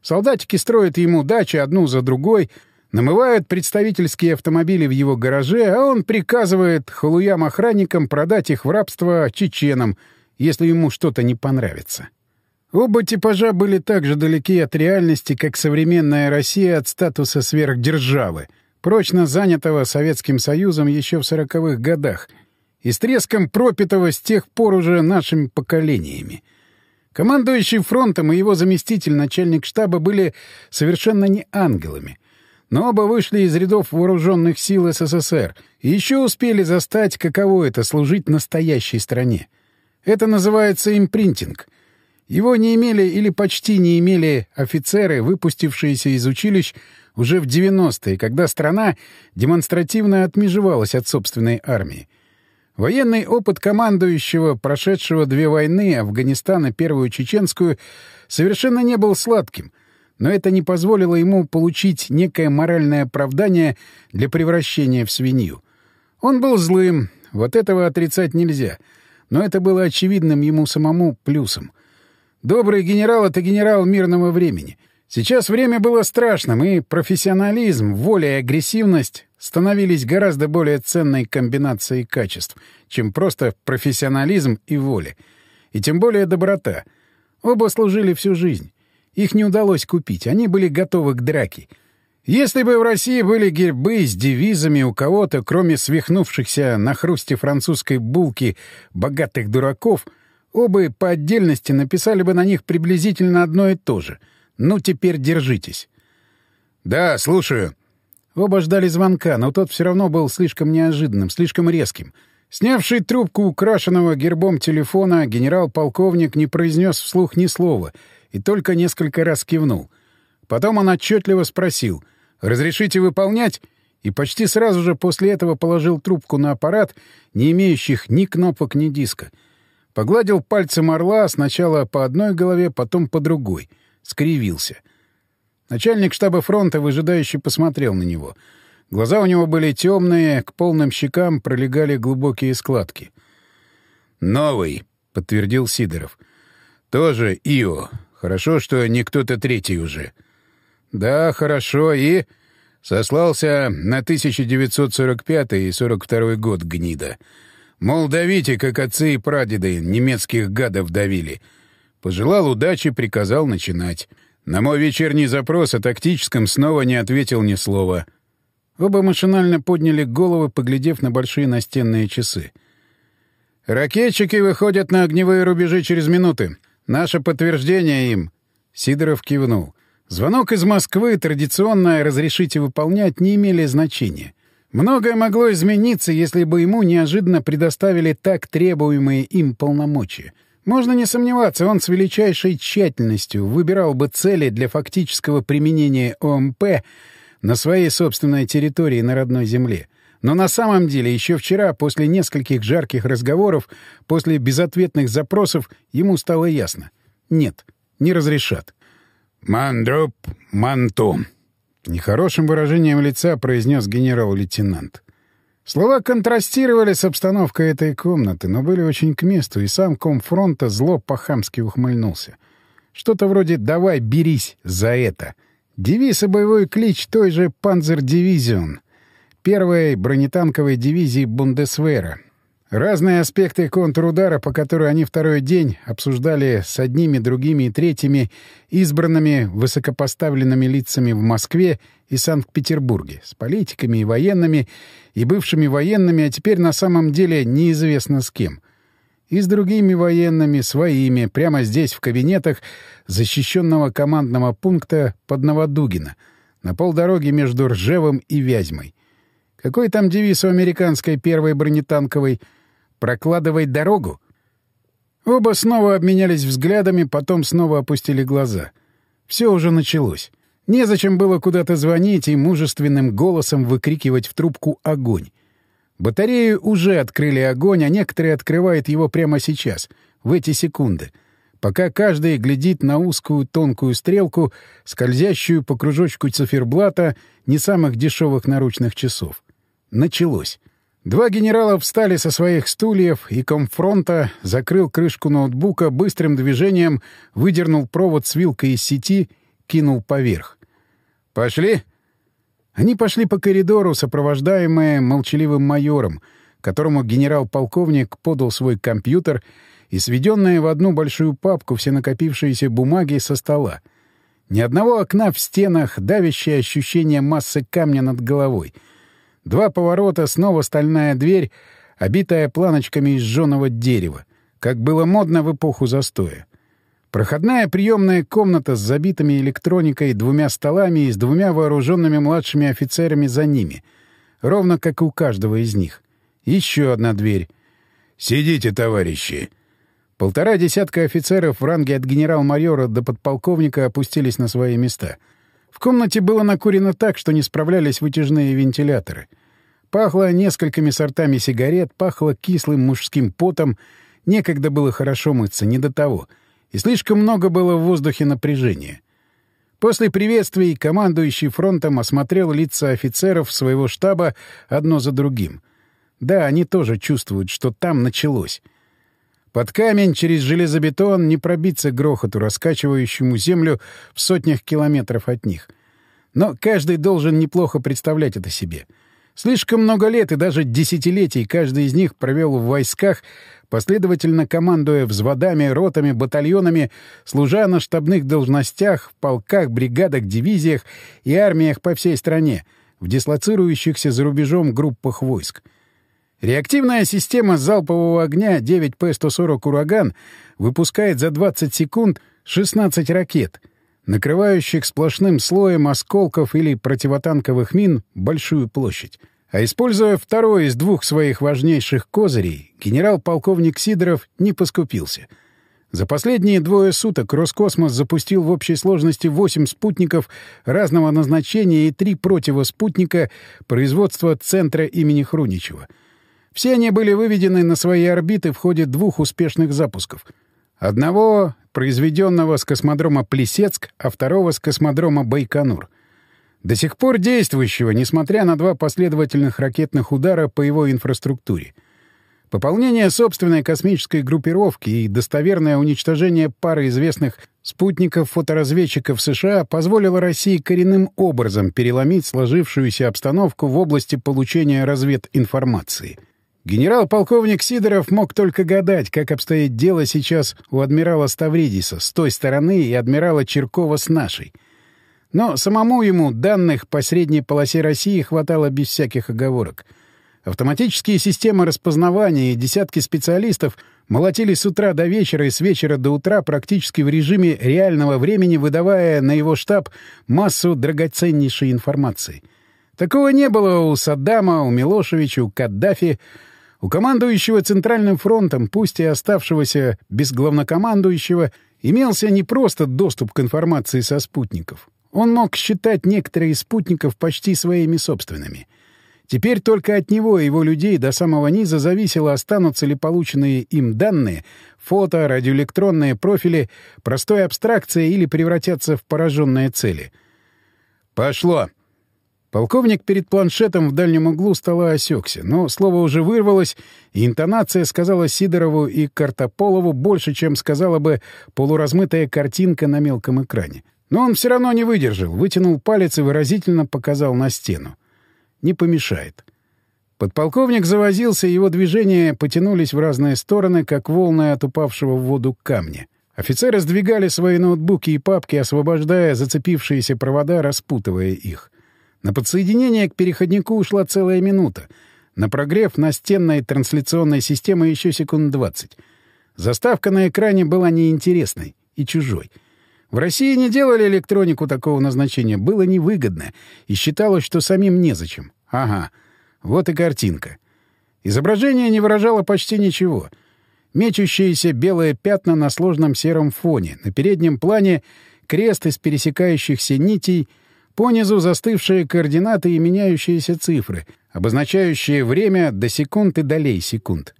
Солдатики строят ему дачи одну за другой, намывают представительские автомобили в его гараже, а он приказывает халуям-охранникам продать их в рабство чеченам, если ему что-то не понравится. Оба типажа были так же далеки от реальности, как современная Россия от статуса сверхдержавы, прочно занятого Советским Союзом еще в сороковых годах и с треском пропитого с тех пор уже нашими поколениями — Командующий фронтом и его заместитель, начальник штаба, были совершенно не ангелами. Но оба вышли из рядов вооруженных сил СССР и еще успели застать, каково это — служить настоящей стране. Это называется импринтинг. Его не имели или почти не имели офицеры, выпустившиеся из училищ уже в 90-е, когда страна демонстративно отмежевалась от собственной армии. Военный опыт командующего, прошедшего две войны, Афганистан и Первую Чеченскую, совершенно не был сладким, но это не позволило ему получить некое моральное оправдание для превращения в свинью. Он был злым, вот этого отрицать нельзя, но это было очевидным ему самому плюсом. Добрый генерал — это генерал мирного времени. Сейчас время было страшным, и профессионализм, воля и агрессивность становились гораздо более ценной комбинацией качеств, чем просто профессионализм и воля. И тем более доброта. Оба служили всю жизнь. Их не удалось купить, они были готовы к драке. Если бы в России были гербы с девизами у кого-то, кроме свихнувшихся на хрусте французской булки богатых дураков, оба по отдельности написали бы на них приблизительно одно и то же. «Ну, теперь держитесь». «Да, слушаю», Оба ждали звонка, но тот все равно был слишком неожиданным, слишком резким. Снявший трубку украшенного гербом телефона, генерал-полковник не произнес вслух ни слова и только несколько раз кивнул. Потом он отчетливо спросил «Разрешите выполнять?» и почти сразу же после этого положил трубку на аппарат, не имеющих ни кнопок, ни диска. Погладил пальцем орла сначала по одной голове, потом по другой. Скривился — Начальник штаба фронта выжидающе посмотрел на него. Глаза у него были темные, к полным щекам пролегали глубокие складки. «Новый», — подтвердил Сидоров. «Тоже Ио. Хорошо, что не кто-то третий уже». «Да, хорошо. И...» Сослался на 1945 и 42 год гнида. Мол, давите, как отцы и прадеды немецких гадов давили. Пожелал удачи, приказал начинать. На мой вечерний запрос о тактическом снова не ответил ни слова. Оба машинально подняли головы, поглядев на большие настенные часы. «Ракетчики выходят на огневые рубежи через минуты. Наше подтверждение им». Сидоров кивнул. Звонок из Москвы, традиционное «разрешите выполнять» не имели значения. Многое могло измениться, если бы ему неожиданно предоставили так требуемые им полномочия. Можно не сомневаться, он с величайшей тщательностью выбирал бы цели для фактического применения ОМП на своей собственной территории на родной земле. Но на самом деле еще вчера, после нескольких жарких разговоров, после безответных запросов, ему стало ясно. Нет, не разрешат. «Мандроп манту», — нехорошим выражением лица произнес генерал-лейтенант. Слова контрастировали с обстановкой этой комнаты, но были очень к месту, и сам комфронта зло по-хамски ухмыльнулся. Что-то вроде «давай, берись за это». Девиз и боевой клич той же «Панзер-дивизион», первой бронетанковой дивизии Бундесвера, Разные аспекты контрудара, по которой они второй день обсуждали с одними, другими и третьими избранными высокопоставленными лицами в Москве и Санкт-Петербурге, с политиками и военными, и бывшими военными, а теперь на самом деле неизвестно с кем. И с другими военными, своими, прямо здесь, в кабинетах защищенного командного пункта под Новодугино, на полдороги между Ржевом и Вязьмой. Какой там девиз у американской первой бронетанковой — Прокладывать дорогу? Оба снова обменялись взглядами, потом снова опустили глаза. Все уже началось. Незачем было куда-то звонить и мужественным голосом выкрикивать в трубку «Огонь!». Батареи уже открыли огонь, а некоторые открывают его прямо сейчас, в эти секунды, пока каждый глядит на узкую тонкую стрелку, скользящую по кружочку циферблата не самых дешевых наручных часов. Началось. Два генерала встали со своих стульев, и комфронта закрыл крышку ноутбука, быстрым движением выдернул провод с вилкой из сети, кинул поверх. «Пошли?» Они пошли по коридору, сопровождаемые молчаливым майором, которому генерал-полковник подал свой компьютер и сведенные в одну большую папку все накопившиеся бумаги со стола. Ни одного окна в стенах, давящее ощущение массы камня над головой — Два поворота, снова стальная дверь, обитая планочками из жженого дерева, как было модно в эпоху застоя. Проходная приемная комната с забитыми электроникой, двумя столами и с двумя вооруженными младшими офицерами за ними, ровно как у каждого из них. Еще одна дверь. «Сидите, товарищи!» Полтора десятка офицеров в ранге от генерал-майора до подполковника опустились на свои места — в комнате было накурено так, что не справлялись вытяжные вентиляторы. Пахло несколькими сортами сигарет, пахло кислым мужским потом. Некогда было хорошо мыться, не до того. И слишком много было в воздухе напряжения. После приветствий командующий фронтом осмотрел лица офицеров своего штаба одно за другим. Да, они тоже чувствуют, что там началось. Под камень через железобетон не пробиться грохоту, раскачивающему землю в сотнях километров от них. Но каждый должен неплохо представлять это себе. Слишком много лет и даже десятилетий каждый из них провел в войсках, последовательно командуя взводами, ротами, батальонами, служа на штабных должностях, полках, бригадах, дивизиях и армиях по всей стране, в дислоцирующихся за рубежом группах войск. Реактивная система залпового огня 9П-140 «Ураган» выпускает за 20 секунд 16 ракет, накрывающих сплошным слоем осколков или противотанковых мин большую площадь. А используя второй из двух своих важнейших козырей, генерал-полковник Сидоров не поскупился. За последние двое суток Роскосмос запустил в общей сложности 8 спутников разного назначения и три противоспутника производства Центра имени Хруничева — все они были выведены на свои орбиты в ходе двух успешных запусков. Одного, произведенного с космодрома Плесецк, а второго с космодрома Байконур. До сих пор действующего, несмотря на два последовательных ракетных удара по его инфраструктуре. Пополнение собственной космической группировки и достоверное уничтожение пары известных спутников-фоторазведчиков США позволило России коренным образом переломить сложившуюся обстановку в области получения развединформации. Генерал-полковник Сидоров мог только гадать, как обстоит дело сейчас у адмирала Ставридиса с той стороны и адмирала Черкова с нашей. Но самому ему данных по средней полосе России хватало без всяких оговорок — Автоматические системы распознавания и десятки специалистов молотили с утра до вечера и с вечера до утра практически в режиме реального времени, выдавая на его штаб массу драгоценнейшей информации. Такого не было у Саддама, у Милошевича, у Каддафи, у командующего Центральным фронтом, пусть и оставшегося без главнокомандующего, имелся не просто доступ к информации со спутников. Он мог считать некоторые из спутников почти своими собственными — Теперь только от него и его людей до самого низа зависело, останутся ли полученные им данные, фото, радиоэлектронные профили, простой абстракции или превратятся в пораженные цели. «Пошло!» Полковник перед планшетом в дальнем углу стола осекся, но слово уже вырвалось, и интонация сказала Сидорову и Картополову больше, чем сказала бы полуразмытая картинка на мелком экране. Но он все равно не выдержал, вытянул палец и выразительно показал на стену не помешает. Подполковник завозился, его движения потянулись в разные стороны, как волны от упавшего в воду камня. Офицеры сдвигали свои ноутбуки и папки, освобождая зацепившиеся провода, распутывая их. На подсоединение к переходнику ушла целая минута. На прогрев настенной трансляционной системы еще секунд двадцать. Заставка на экране была неинтересной и чужой — в России не делали электронику такого назначения, было невыгодно, и считалось, что самим незачем. Ага, вот и картинка. Изображение не выражало почти ничего. Мечущиеся белые пятна на сложном сером фоне, на переднем плане крест из пересекающихся нитей, понизу застывшие координаты и меняющиеся цифры, обозначающие время до секунд и долей секунд.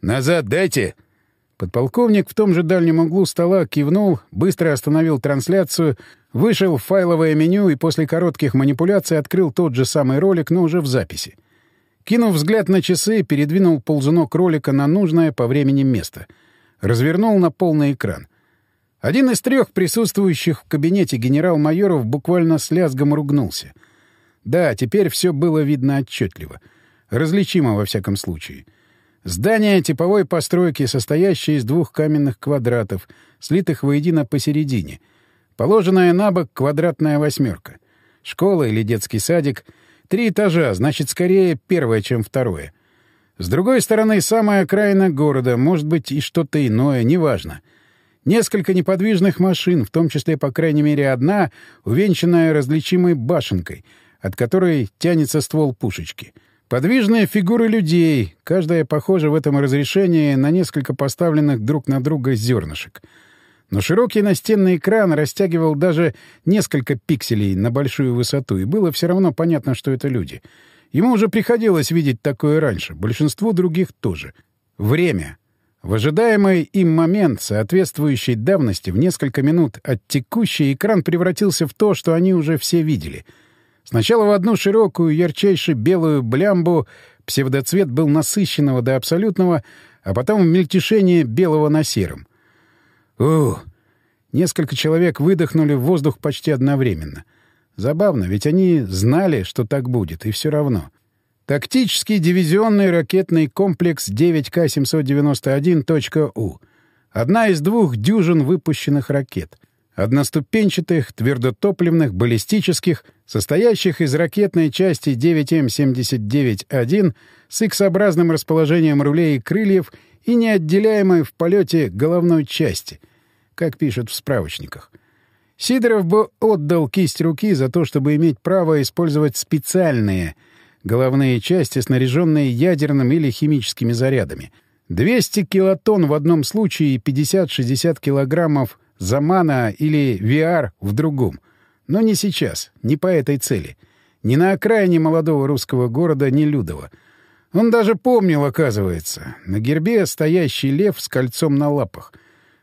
«Назад дайте!» Подполковник в том же дальнем углу стола кивнул, быстро остановил трансляцию, вышел в файловое меню и после коротких манипуляций открыл тот же самый ролик, но уже в записи. Кинув взгляд на часы, передвинул ползунок ролика на нужное по времени место. Развернул на полный экран. Один из трех присутствующих в кабинете генерал-майоров буквально с лязгом ругнулся. Да, теперь все было видно отчетливо. Различимо, во всяком случае. — Здание типовой постройки, состоящее из двух каменных квадратов, слитых воедино посередине. Положенная на бок квадратная восьмерка. Школа или детский садик. Три этажа, значит, скорее первое, чем второе. С другой стороны, самая окраина города, может быть, и что-то иное, неважно. Несколько неподвижных машин, в том числе, по крайней мере, одна, увенчанная различимой башенкой, от которой тянется ствол пушечки — Подвижные фигуры людей, каждая похожа в этом разрешении на несколько поставленных друг на друга зернышек. Но широкий настенный экран растягивал даже несколько пикселей на большую высоту, и было все равно понятно, что это люди. Ему уже приходилось видеть такое раньше, большинству других тоже. Время. В ожидаемый им момент, соответствующей давности, в несколько минут от текущей, экран превратился в то, что они уже все видели — Сначала в одну широкую, ярчайше белую блямбу псевдоцвет был насыщенного до абсолютного, а потом в мельтешение белого на сером. Ух! Несколько человек выдохнули в воздух почти одновременно. Забавно, ведь они знали, что так будет, и все равно. Тактический дивизионный ракетный комплекс 9К-791.У. Одна из двух дюжин выпущенных ракет — одноступенчатых, твердотопливных, баллистических, состоящих из ракетной части 9М-79-1 с X-образным расположением рулей и крыльев и неотделяемой в полете головной части, как пишут в справочниках. Сидоров бы отдал кисть руки за то, чтобы иметь право использовать специальные головные части, снаряженные ядерным или химическими зарядами. 200 килотонн в одном случае и 50-60 килограммов Замана или VR в другом. Но не сейчас, не по этой цели. Не на окраине молодого русского города Нелюдова. Он даже помнил, оказывается. На гербе стоящий лев с кольцом на лапах.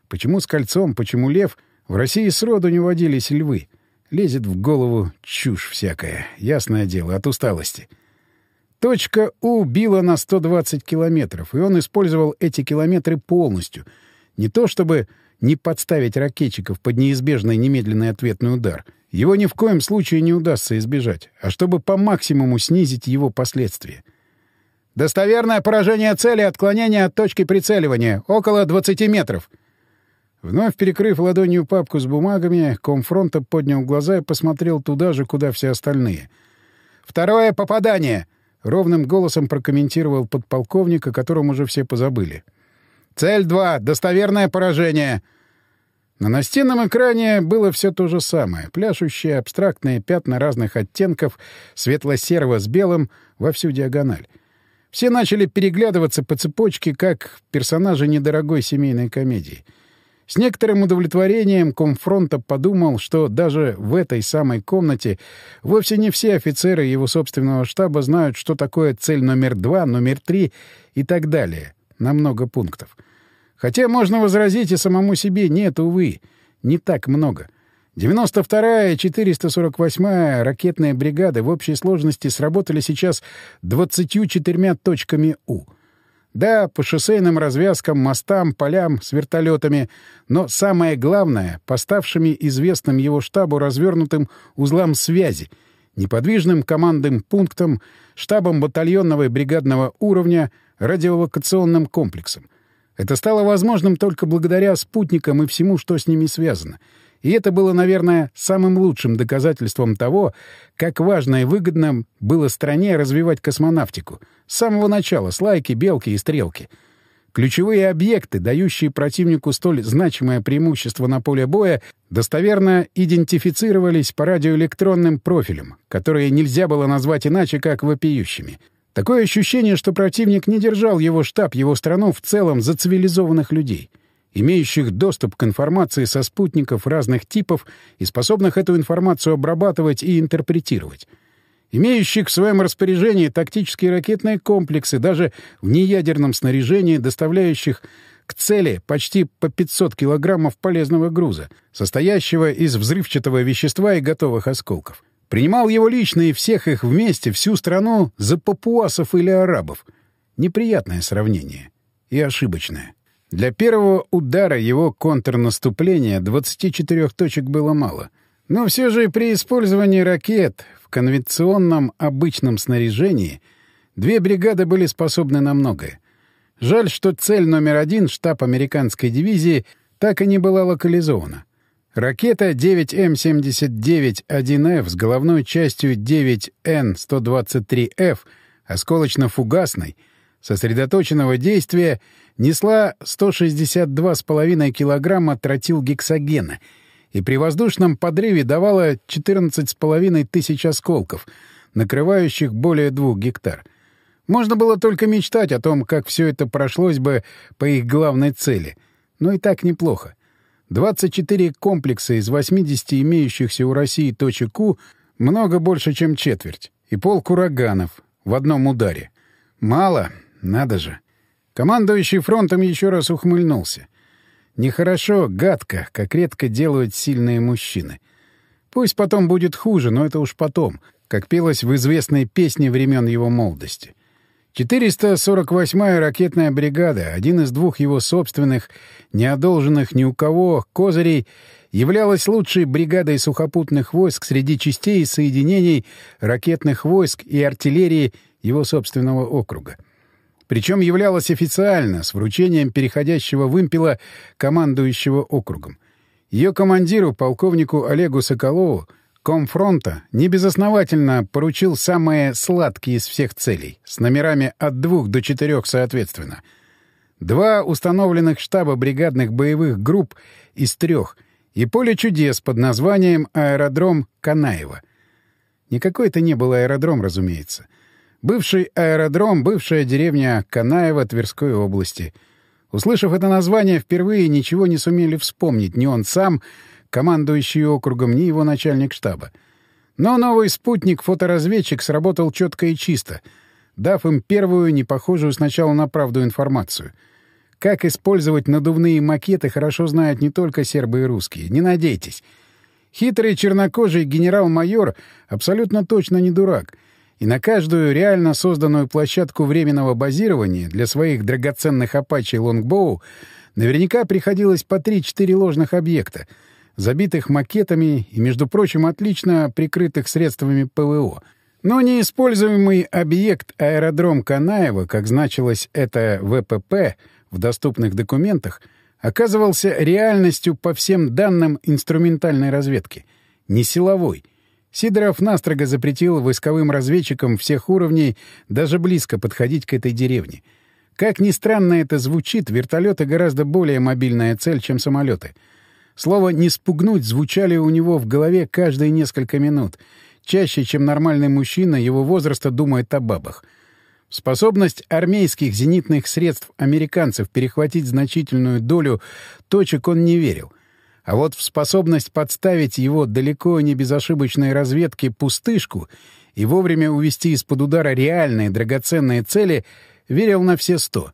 Почему с кольцом, почему лев? В России сроду не водились львы. Лезет в голову чушь всякая, ясное дело, от усталости. Точка У била на 120 километров, и он использовал эти километры полностью. Не то чтобы не подставить ракетчиков под неизбежный немедленный ответный удар. Его ни в коем случае не удастся избежать, а чтобы по максимуму снизить его последствия. «Достоверное поражение цели, отклонение от точки прицеливания. Около 20 метров». Вновь перекрыв ладонью папку с бумагами, комфронта поднял глаза и посмотрел туда же, куда все остальные. «Второе попадание!» — ровным голосом прокомментировал подполковник, о котором уже все позабыли. «Цель 2. Достоверное поражение!» На настенном экране было все то же самое. Пляшущие абстрактные пятна разных оттенков, светло-серого с белым, во всю диагональ. Все начали переглядываться по цепочке, как персонажи недорогой семейной комедии — с некоторым удовлетворением комфронта подумал, что даже в этой самой комнате вовсе не все офицеры его собственного штаба знают, что такое цель номер два, номер три и так далее, на много пунктов. Хотя можно возразить и самому себе, нет, увы, не так много. 92-я и 448-я ракетные бригады в общей сложности сработали сейчас 24 точками «У». Да, по шоссейным развязкам, мостам, полям с вертолетами, но самое главное — поставшими известным его штабу развернутым узлам связи, неподвижным командным пунктом, штабом батальонного и бригадного уровня, радиолокационным комплексом. Это стало возможным только благодаря спутникам и всему, что с ними связано — и это было, наверное, самым лучшим доказательством того, как важно и выгодно было стране развивать космонавтику. С самого начала — с лайки, белки и стрелки. Ключевые объекты, дающие противнику столь значимое преимущество на поле боя, достоверно идентифицировались по радиоэлектронным профилям, которые нельзя было назвать иначе, как вопиющими. Такое ощущение, что противник не держал его штаб, его страну в целом за цивилизованных людей — имеющих доступ к информации со спутников разных типов и способных эту информацию обрабатывать и интерпретировать, имеющих в своем распоряжении тактические ракетные комплексы, даже в неядерном снаряжении, доставляющих к цели почти по 500 килограммов полезного груза, состоящего из взрывчатого вещества и готовых осколков. Принимал его лично и всех их вместе, всю страну, за папуасов или арабов. Неприятное сравнение. И ошибочное. Для первого удара его контрнаступления 24 точек было мало. Но все же при использовании ракет в конвенционном обычном снаряжении две бригады были способны на многое. Жаль, что цель номер один, штаб американской дивизии, так и не была локализована. Ракета 9М79-1Ф с головной частью 9Н-123Ф, осколочно-фугасной, сосредоточенного действия — несла 162,5 килограмма тротилгексогена и при воздушном подрыве давала 14,5 тысяч осколков, накрывающих более двух гектар. Можно было только мечтать о том, как все это прошлось бы по их главной цели. Но и так неплохо. 24 комплекса из 80 имеющихся у России точек У много больше, чем четверть. И полк ураганов в одном ударе. Мало, надо же. Командующий фронтом еще раз ухмыльнулся. Нехорошо, гадко, как редко делают сильные мужчины. Пусть потом будет хуже, но это уж потом, как пелось в известной песне времен его молодости. 448-я ракетная бригада, один из двух его собственных, не одолженных ни у кого, козырей, являлась лучшей бригадой сухопутных войск среди частей и соединений ракетных войск и артиллерии его собственного округа причем являлась официально, с вручением переходящего вымпела командующего округом. Ее командиру, полковнику Олегу Соколову, комфронта небезосновательно поручил самые сладкие из всех целей, с номерами от двух до четырех соответственно. Два установленных штаба бригадных боевых групп из трех и поле чудес под названием «Аэродром Канаева». Никакой это не был аэродром, разумеется — Бывший аэродром, бывшая деревня Канаева Тверской области. Услышав это название, впервые ничего не сумели вспомнить ни он сам, командующий округом, ни его начальник штаба. Но новый спутник-фоторазведчик сработал четко и чисто, дав им первую, не похожую сначала на правду информацию. Как использовать надувные макеты, хорошо знают не только сербы и русские. Не надейтесь. Хитрый чернокожий генерал-майор абсолютно точно не дурак, и на каждую реально созданную площадку временного базирования для своих драгоценных «Апачи» Лонгбоу наверняка приходилось по 3-4 ложных объекта, забитых макетами и, между прочим, отлично прикрытых средствами ПВО. Но неиспользуемый объект аэродром Канаева, как значилось это ВПП в доступных документах — оказывался реальностью по всем данным инструментальной разведки. Не силовой. Сидоров настрого запретил войсковым разведчикам всех уровней даже близко подходить к этой деревне. Как ни странно это звучит, вертолеты гораздо более мобильная цель, чем самолеты. Слово «не спугнуть» звучали у него в голове каждые несколько минут. Чаще, чем нормальный мужчина его возраста думает о бабах — Способность армейских зенитных средств американцев перехватить значительную долю точек он не верил. А вот в способность подставить его далеко не безошибочной разведке пустышку и вовремя увести из-под удара реальные драгоценные цели верил на все сто.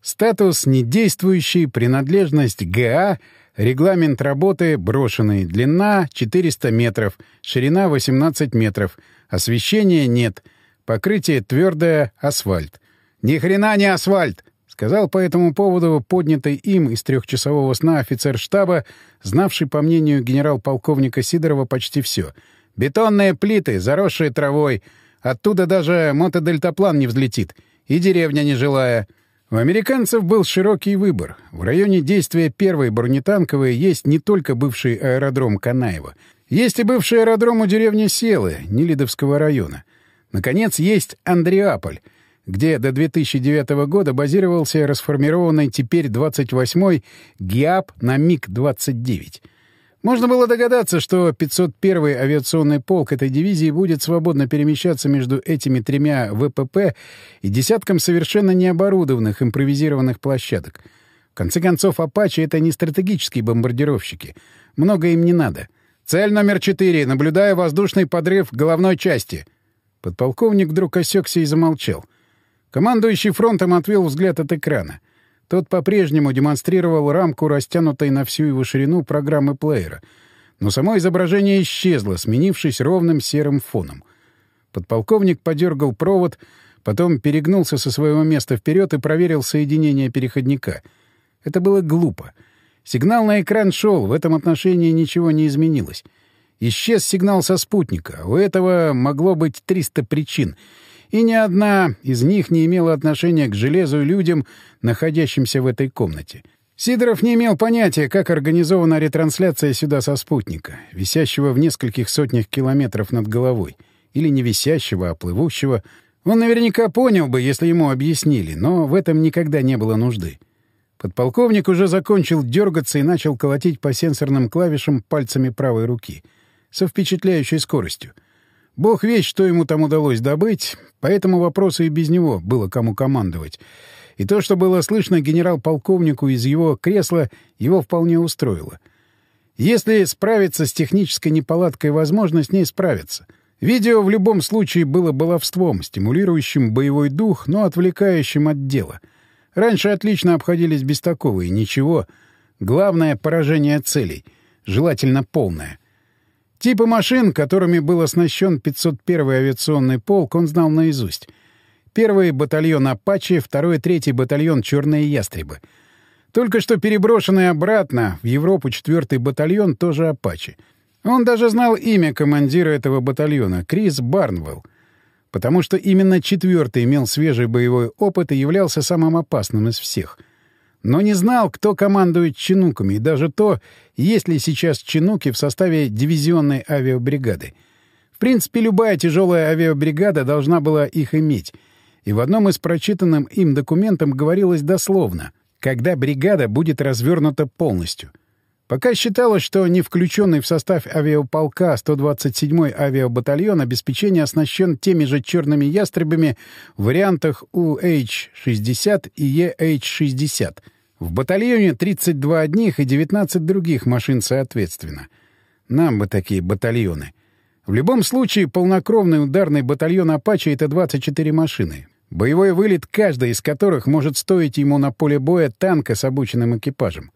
Статус недействующий, принадлежность ГА, регламент работы брошенный, длина 400 метров, ширина 18 метров, освещения нет — Покрытие твердое, асфальт. «Ни хрена не асфальт!» — сказал по этому поводу поднятый им из трехчасового сна офицер штаба, знавший, по мнению генерал-полковника Сидорова, почти все. «Бетонные плиты, заросшие травой. Оттуда даже мотодельтаплан не взлетит. И деревня нежилая». У американцев был широкий выбор. В районе действия первой бронетанковой есть не только бывший аэродром Канаева. Есть и бывший аэродром у деревни Селы, Нелидовского района — Наконец, есть Андреаполь, где до 2009 года базировался расформированный теперь 28-й ГИАП на МиГ-29. Можно было догадаться, что 501-й авиационный полк этой дивизии будет свободно перемещаться между этими тремя ВПП и десятком совершенно необорудованных импровизированных площадок. В конце концов, «Апачи» — это не стратегические бомбардировщики. Много им не надо. «Цель номер четыре. Наблюдаю воздушный подрыв головной части», Подполковник вдруг осекся и замолчал. Командующий фронтом отвел взгляд от экрана. Тот по-прежнему демонстрировал рамку, растянутой на всю его ширину программы плеера. Но само изображение исчезло, сменившись ровным серым фоном. Подполковник подергал провод, потом перегнулся со своего места вперед и проверил соединение переходника. Это было глупо. Сигнал на экран шел, в этом отношении ничего не изменилось. Исчез сигнал со спутника. У этого могло быть 300 причин. И ни одна из них не имела отношения к железу и людям, находящимся в этой комнате. Сидоров не имел понятия, как организована ретрансляция сюда со спутника, висящего в нескольких сотнях километров над головой. Или не висящего, а плывущего. Он наверняка понял бы, если ему объяснили, но в этом никогда не было нужды. Подполковник уже закончил дергаться и начал колотить по сенсорным клавишам пальцами правой руки — со впечатляющей скоростью. Бог весь, что ему там удалось добыть, по этому вопросу и без него было кому командовать. И то, что было слышно генерал-полковнику из его кресла, его вполне устроило. Если справиться с технической неполадкой возможно, с ней справиться. Видео в любом случае было баловством, стимулирующим боевой дух, но отвлекающим от дела. Раньше отлично обходились без такого, и ничего. Главное — поражение целей, желательно полное — Типы машин, которыми был оснащен 501-й авиационный полк, он знал наизусть. Первый батальон «Апачи», второй и третий батальон «Черные ястребы». Только что переброшенный обратно в Европу четвертый батальон тоже «Апачи». Он даже знал имя командира этого батальона — Крис Барнвелл, потому что именно четвертый имел свежий боевой опыт и являлся самым опасным из всех — но не знал, кто командует чинуками, и даже то, есть ли сейчас чинуки в составе дивизионной авиабригады. В принципе, любая тяжелая авиабригада должна была их иметь. И в одном из прочитанным им документом говорилось дословно, когда бригада будет развернута полностью — Пока считалось, что не включенный в состав авиаполка 127-й авиабатальон обеспечение оснащен теми же черными ястребами в вариантах UH-60 и EH-60. В батальоне 32 одних и 19 других машин соответственно. Нам бы такие батальоны. В любом случае, полнокровный ударный батальон «Апачи» — это 24 машины. Боевой вылет каждой из которых может стоить ему на поле боя танка с обученным экипажем.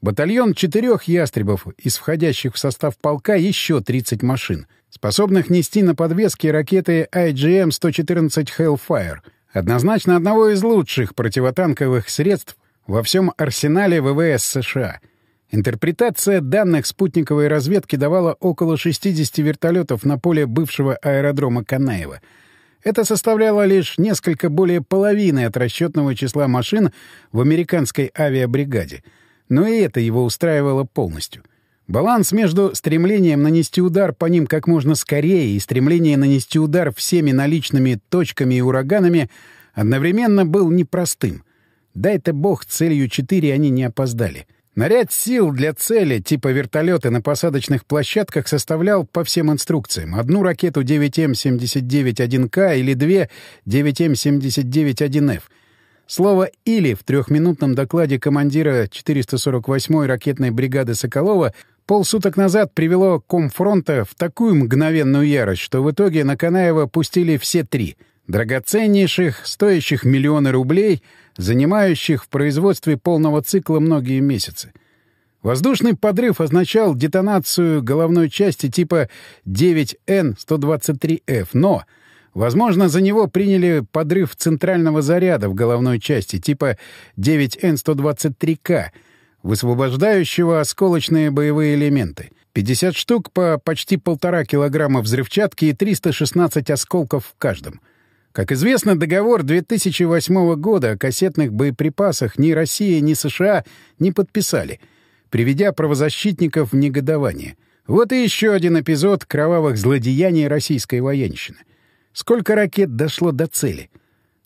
Батальон четырех ястребов, из входящих в состав полка еще 30 машин, способных нести на подвеске ракеты IGM-114 Hellfire, однозначно одного из лучших противотанковых средств во всем арсенале ВВС США. Интерпретация данных спутниковой разведки давала около 60 вертолетов на поле бывшего аэродрома Канаева — это составляло лишь несколько более половины от расчетного числа машин в американской авиабригаде. Но и это его устраивало полностью. Баланс между стремлением нанести удар по ним как можно скорее и стремлением нанести удар всеми наличными точками и ураганами одновременно был непростым. Дай-то бог целью 4 они не опоздали — Наряд сил для цели типа вертолета на посадочных площадках составлял по всем инструкциям одну ракету 9М-79-1К или две 9М-79-1Ф. Слово «или» в трехминутном докладе командира 448-й ракетной бригады Соколова полсуток назад привело комфронта в такую мгновенную ярость, что в итоге на Канаева пустили все три — драгоценнейших, стоящих миллионы рублей — занимающих в производстве полного цикла многие месяцы. Воздушный подрыв означал детонацию головной части типа 9Н-123Ф, но, возможно, за него приняли подрыв центрального заряда в головной части типа 9Н-123К, высвобождающего осколочные боевые элементы. 50 штук по почти полтора килограмма взрывчатки и 316 осколков в каждом — как известно, договор 2008 года о кассетных боеприпасах ни Россия, ни США не подписали, приведя правозащитников в негодование. Вот и еще один эпизод кровавых злодеяний российской военщины. Сколько ракет дошло до цели?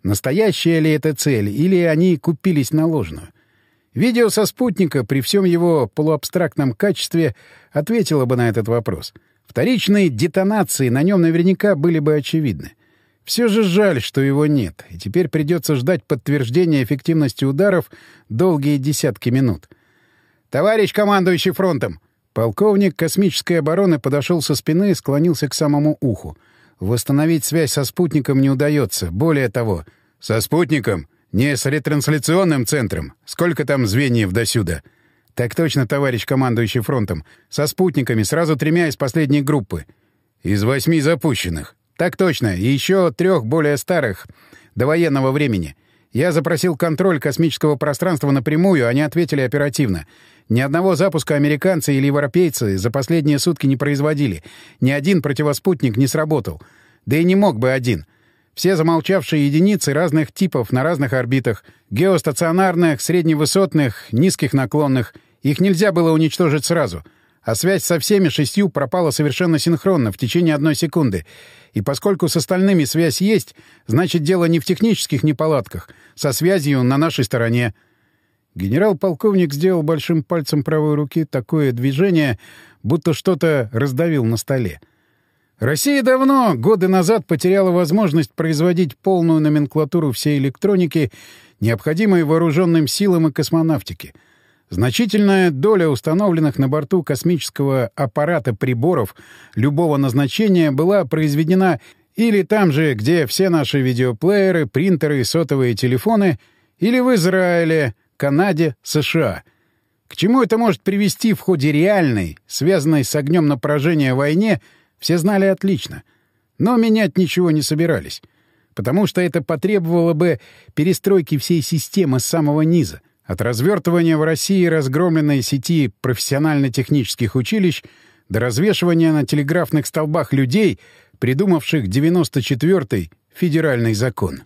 Настоящая ли это цель, или они купились на ложную? Видео со спутника при всем его полуабстрактном качестве ответило бы на этот вопрос. Вторичные детонации на нем наверняка были бы очевидны. Все же жаль, что его нет, и теперь придется ждать подтверждения эффективности ударов долгие десятки минут. «Товарищ командующий фронтом!» Полковник космической обороны подошел со спины и склонился к самому уху. Восстановить связь со спутником не удается. Более того... «Со спутником? Не с ретрансляционным центром? Сколько там звеньев досюда?» «Так точно, товарищ командующий фронтом. Со спутниками, сразу тремя из последней группы». «Из восьми запущенных. «Так точно. И еще трех более старых, до военного времени. Я запросил контроль космического пространства напрямую, они ответили оперативно. Ни одного запуска американцы или европейцы за последние сутки не производили. Ни один противоспутник не сработал. Да и не мог бы один. Все замолчавшие единицы разных типов на разных орбитах. Геостационарных, средневысотных, низких наклонных. Их нельзя было уничтожить сразу а связь со всеми шестью пропала совершенно синхронно, в течение одной секунды. И поскольку с остальными связь есть, значит, дело не в технических неполадках, со связью на нашей стороне. Генерал-полковник сделал большим пальцем правой руки такое движение, будто что-то раздавил на столе. Россия давно, годы назад, потеряла возможность производить полную номенклатуру всей электроники, необходимой вооруженным силам и космонавтике — Значительная доля установленных на борту космического аппарата приборов любого назначения была произведена или там же, где все наши видеоплееры, принтеры и сотовые телефоны, или в Израиле, Канаде, США. К чему это может привести в ходе реальной, связанной с огнем на поражение войне, все знали отлично. Но менять ничего не собирались, потому что это потребовало бы перестройки всей системы с самого низа — от развертывания в России разгромленной сети профессионально-технических училищ до развешивания на телеграфных столбах людей, придумавших 94-й федеральный закон.